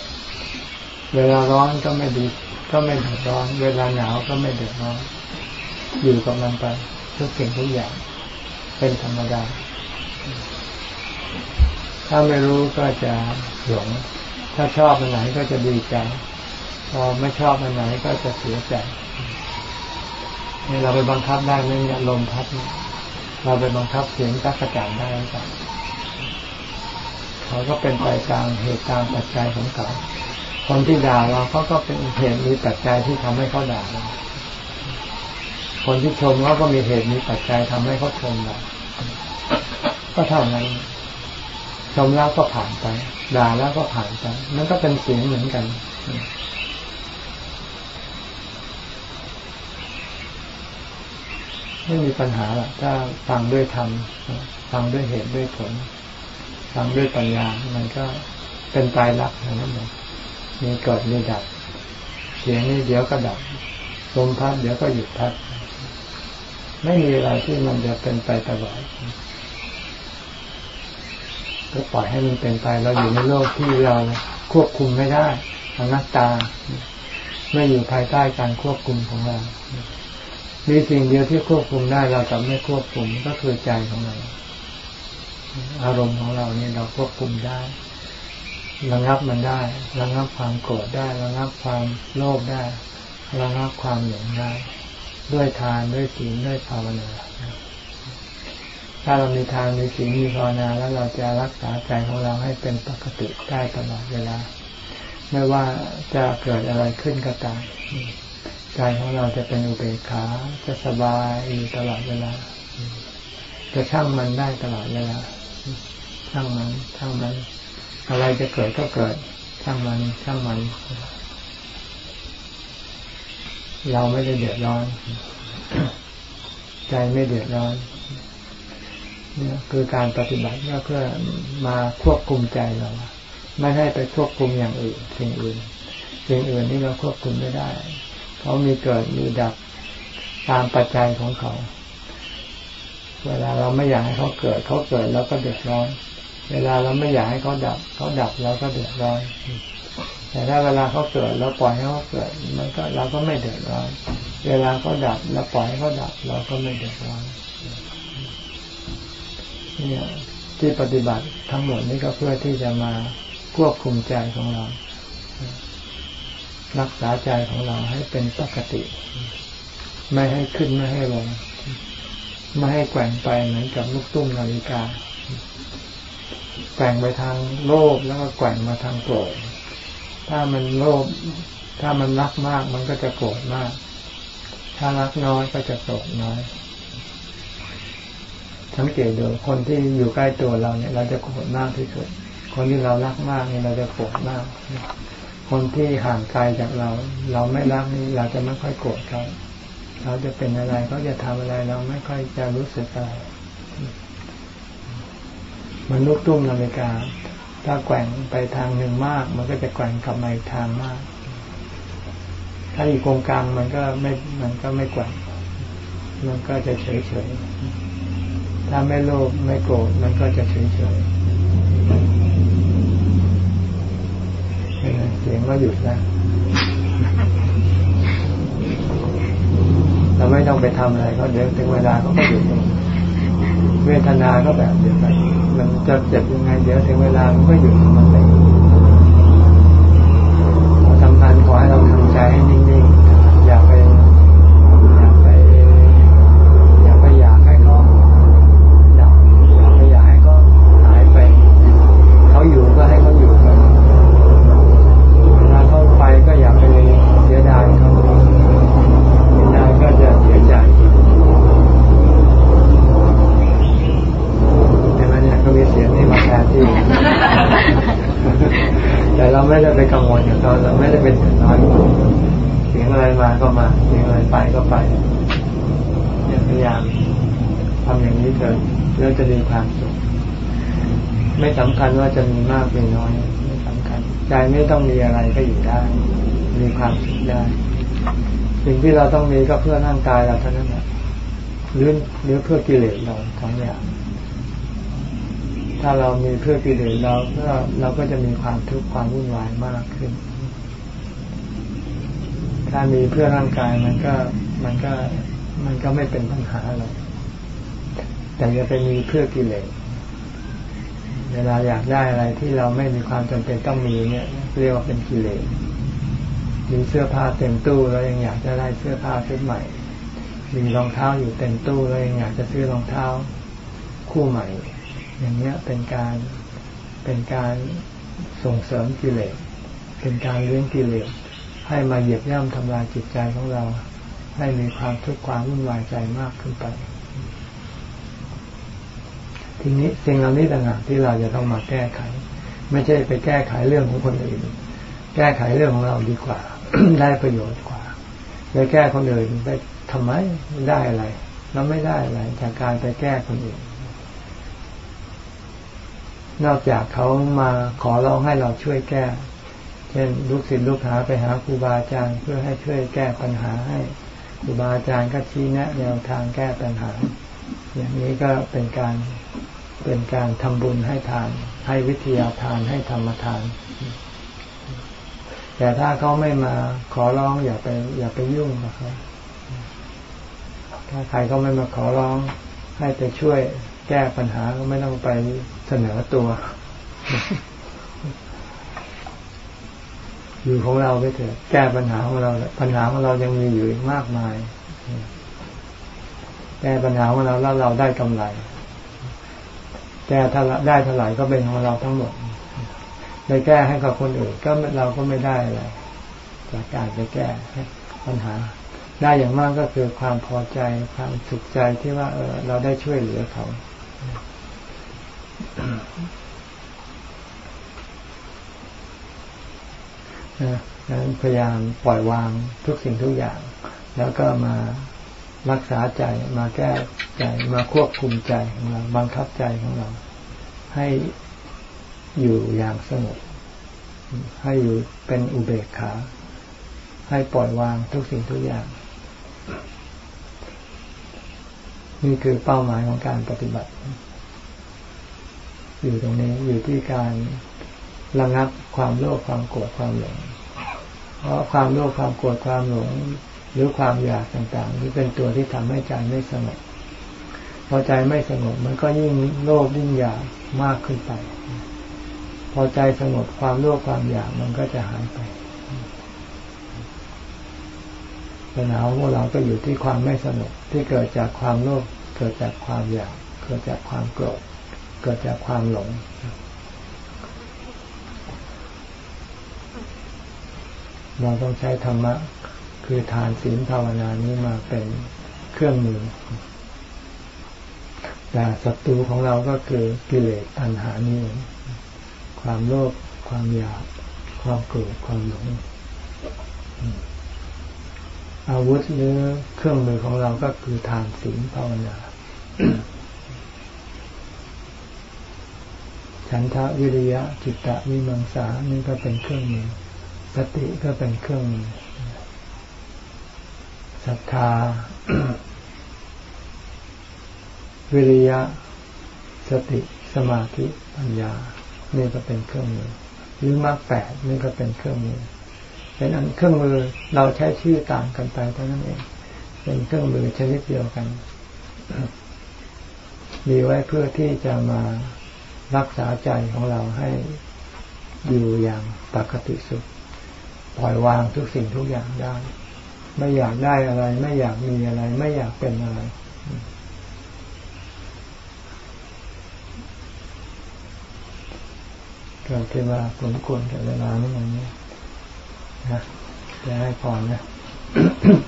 เวลาร้อนก็ไม่ดี ก็ไม่เดือดร้อน เวลาหนาวก็ไม่เดือดร้อน อยู่กับมันไปทุกสิ่งทุกอย่าง เป็นธรรมดา ถ้าไม่รู้ก็จะหลง ถ้าชอบอันไหนก็จะดีใจ พอไม่ชอบอันไหนก็จะเสียใจนี่เราไปบังคับได้ไหมเนี่ยลมพัดเราไปบังคับเสียงตักกระจายได้หรือเปล่าเขาก็เป็นไปตามเหตุการณ์ปัจจัยของเขาคนที่ด่าเราเขาก็เป็นเหตุมีปัจจัยที่ทำให้เขาด่าเรา คนที่ชมเขาก็มีเหตุมีปัจจัยทำให้เขาชมเราก็เท่านั้นชมแล้วก็ผ่านไปด่าแล้วก็ผ่านไปนั่นก็เป็นเสียงเหมือนกันไม่มีปัญหาหรอกถ้าฟังด้วยธรรมฟังด้วยเหตุด้วยผลฟังด้วยปัญญา มันก็เป็นตายรักนั้นมีเกิดมีดับ เสียงนี้เดี๋ยวก็ดับลมพัดเดี๋ยวก็หยุดพัด ไม่มีอะไรที่มันจะเป็นไปตลอดก็ปล่อยให้มันเป็นไป เราอยู่ในโลกที่เราควบคุมไม่ได้อนัตตา ไม่อยู่ภายใต้การควบคุมของเรา มีสิ่งเดียวที่ควบคุมได้เราจะไม่ควบคุมก็คือใจของเรา อารมณ์ของเราเนี่ยเราควบคุมได้ระงับมันได้ระงับความโกรธได้ระงับความโลภได้ระงับความหลงได้ ด้วยทานด้วยศีลด้วยภาวนา ถ้าเรามีทานมีศีลมีภาวนาแล้วเราจะรักษาใจของเราให้เป็นปกติได้ตลอดเวลา ไม่ว่าจะเกิดอะไรขึ้นก็ตามใจของเราจะเป็นอุเบกขาจะสบายอยู่ตลอดเวลา จะช่างมันได้ตลอดเวลาช่างมันช่างมัน อะไรจะเกิดก็เกิดช่างมันช่างมัน เราไม่ได้เดือดร้อน ใจไม่เดือดร้อนเนี่ยคือการปฏิบัติก็เพื่อมาควบคุมใจเรา ไม่ให้ไปควบคุมอย่างอื่น สิ่งอื่น สิ่งอื่นที่เราควบคุมไม่ได้เขามีเกิดมีดับตามปัจจัยของเขา เวลาเราไม่อยากให้เขาเกิด เขาเกิดแล้วก็เดือดร้อน เวลาเราไม่อยากให้เขาดับ เขาดับเราก็เดือดร้อน แต่ถ้าเวลาเขาเกิดเราปล่อยให้เขาเกิด มันก็เราก็ไม่เดือดร้อน เวลาเขาดับเราปล่อยให้เขาดับ เราก็ไม่เดือดร้อนเนี่ยที่ปฏิบัติทั้งหมดนี้ก็เพื่อที่จะมาควบคุมใจของเรา รักษาใจของเราให้เป็นปกติ ไม่ให้ขึ้นไม่ให้ลง ไม่ให้แกว่งไปเหมือนกับลูกตุ้มนาฬิกา แกว่งไปทางโลภแล้วก็แกว่งมาทางโกรธถ้ามันโลภถ้ามันรักมากมันก็จะโกรธมาก ถ้ารักน้อยก็จะโกรธน้อย สังเกตดูคนที่อยู่ใกล้ตัวเราเนี่ย เราจะโกรธมากที่สุด คนที่เรารักมากเนี่ยเราจะโกรธมาก คนที่ห่างไกลจากเรา เราไม่รักนี่เราจะไม่ค่อยโกรธเขาเขาจะเป็นอะไรเขาจะทำอะไรเราไม่ค่อยจะรู้สึกอะไร มันลุกตุ้มนาฬิกา ถ้าแกว่งไปทางหนึ่งมาก มันก็จะแกว่งกลับมาอีกทางมาก ถ้าอยู่กงกลางมันก็ไม่มันก็ไม่แกว่งมันก็จะเฉยเฉยถ้าไม่โลภไม่โกรธมันก็จะเฉยเฉยเสียงก็หยุดนะเราไม่ต้องไปทำอะไรเขาเดี๋ยวถึงเวลาเขาก็หยุดเเวทนาก็แบบเดียวกันมันจะเจ็บยังไงเดี๋ยวถึงเวลามันก็หยุดมันเองสำคัญขอให้เราทำใจให้นิ่งๆ คัญว่าจะมีมากมีน้อยไม่สำคัญ ใจไม่ต้องมีอะไรก็อยู่ได้ มีความสุขได้ สิ่งที่เราต้องมีก็เพื่อร่างกายเราเท่านั้นแหละหรือหรือเพื่อกิเลสเราทั้งอย่าง ถ้าเรามีเพื่อกิเลสเราเพื่อเราก็จะมีความทุกข์ความวุ่นวายมากขึ้น ถ้ามีเพื่อร่างกายมันก็มันก็มันก็ไม่เป็นปัญหาหรอกแต่จะไปมีเพื่อกิเลส เวลาอยากได้อะไรที่เราไม่มีความจำเป็นต้องมีเนี่ย เรียกว่าเป็นกิเลสมีเสื้อผ้าเต็มตู้แล้วยังอยากจะได้เสื้อผ้าชุดใหม่ มีรองเท้าอยู่เต็มตู้แล้วยังอยากจะซื้อรองเท้าคู่ใหม่ อย่างเนี้ยเป็นการเป็นการส่งเสริมกิเลส เป็นการเลี้ยงกิเลส ให้มาเหยียบย่ำทำลายจิตใจของเรา ให้มีความทุกข์ความวุ่นวายใจมากขึ้นไป ทีนี้สิ่งเหล่านี้ต่างหากที่เราจะต้องมาแก้ไข ไม่ใช่ไปแก้ไขเรื่องของคนอื่น แก้ไขเรื่องของเราดีกว่า ได้ประโยชน์กว่าไปแก้คนอื่นไปทำไมได้อะไรเราไม่ได้อะไรจากการไปแก้คนอื่น นอกจากเขามาขอร้องให้เราช่วยแก้ เช่นลูกศิษย์ลูกหาไปหาครูบาอาจารย์เพื่อให้ช่วยแก้ปัญหาให้ครูบาอาจารย์ก็ชี้แนะแนวทางแก้ปัญหา อย่างนี้ก็เป็นการ เป็นการทำบุญให้ทาน ให้วิทยาทานให้ธรรมทาน แต่ถ้าเขาไม่มาขอร้องอย่าไป อย่าไปยุ่งกับเขาถ้าใครเขาไม่มาขอร้อง ให้ไปช่วยแก้ปัญหาก็ไม่ต้องไปเสนอตัว อยู่ของเราไปเถอะแก้ปัญหาของเรา ปัญหาของเรายังมีอยู่อีกมากมาย แก้ปัญหาของเราแล้วเราได้กำไร แก้ถ้าได้เท่าไหร่ก็เป็นของเราทั้งหมดไปแก้ให้กับคนอื่นก็เราก็ไม่ได้อะไรจากการไปแก้ปัญหา ได้อย่างมากก็คือความพอใจความสุขใจที่ว่า เออ เราได้ช่วยเหลือเขาดังนั้นพยายามปล่อยวางทุกสิ่งทุกอย่าง แล้วก็มา รักษาใจมาแก้ใจมาควบคุมใจของเราบังคับใจของเรา ให้อยู่อย่างสงบให้อยู่เป็นอุเบกขา ให้ปล่อยวางทุกสิ่งทุกอย่าง นี่คือเป้าหมายของการปฏิบัติ อยู่ตรงนี้อยู่ที่การระงับความโลภความโกรธความหลงเพราะความโลภความโกรธความหลง หรือความอยากต่างๆที่เป็นตัวที่ทำให้ใจไม่สงบพอใจไม่สงบมันก็ยิ่งโลภยิ่งอยากมากขึ้นไป พอใจสงบความโลภความอยากมันก็จะหายไปปัญหาของเราก็อยู่ที่ความไม่สงบที่เกิดจากความโลภเกิดจากความอยากเกิดจากความโกรธเกิดจากความหลงเราต้องใช้ธรรมะ คือทานศีลภาวนานี้มาเป็นเครื่องมือ แต่ศัตรูของเราก็คือกิเลสตัณหานี้ความโลภความอยาก ความโกรธความหลงอาวุธหรือเครื่องมือของเราก็คือทานศีลภาวนาฉันทะวิริยะจิตตะวิมังสานี่ก็เป็นเครื่องมือสติก็เป็นเครื่องมือ ศรัทธา วิริยะ สติ สมาธิ ปัญญา นี่ก็เป็นเครื่องมือ หรือมรรคแปดนี่ก็เป็นเครื่องมือ เป็นอันเครื่องมือเราใช้ชื่อต่างกันไปเท่านั้นเอง เป็นเครื่องมือชนิดเดียวกัน มีไว้เพื่อที่จะมารักษาใจของเราให้อยู่อย่างปกติสุข ปล่อยวางทุกสิ่งทุกอย่างได้ ไม่อยากได้อะไร ไม่อยากมีอะไร ไม่อยากเป็นอะไร ก็คิดว่าสมควรกับเวลานี้อย่างนี้นะจะให้พรนะ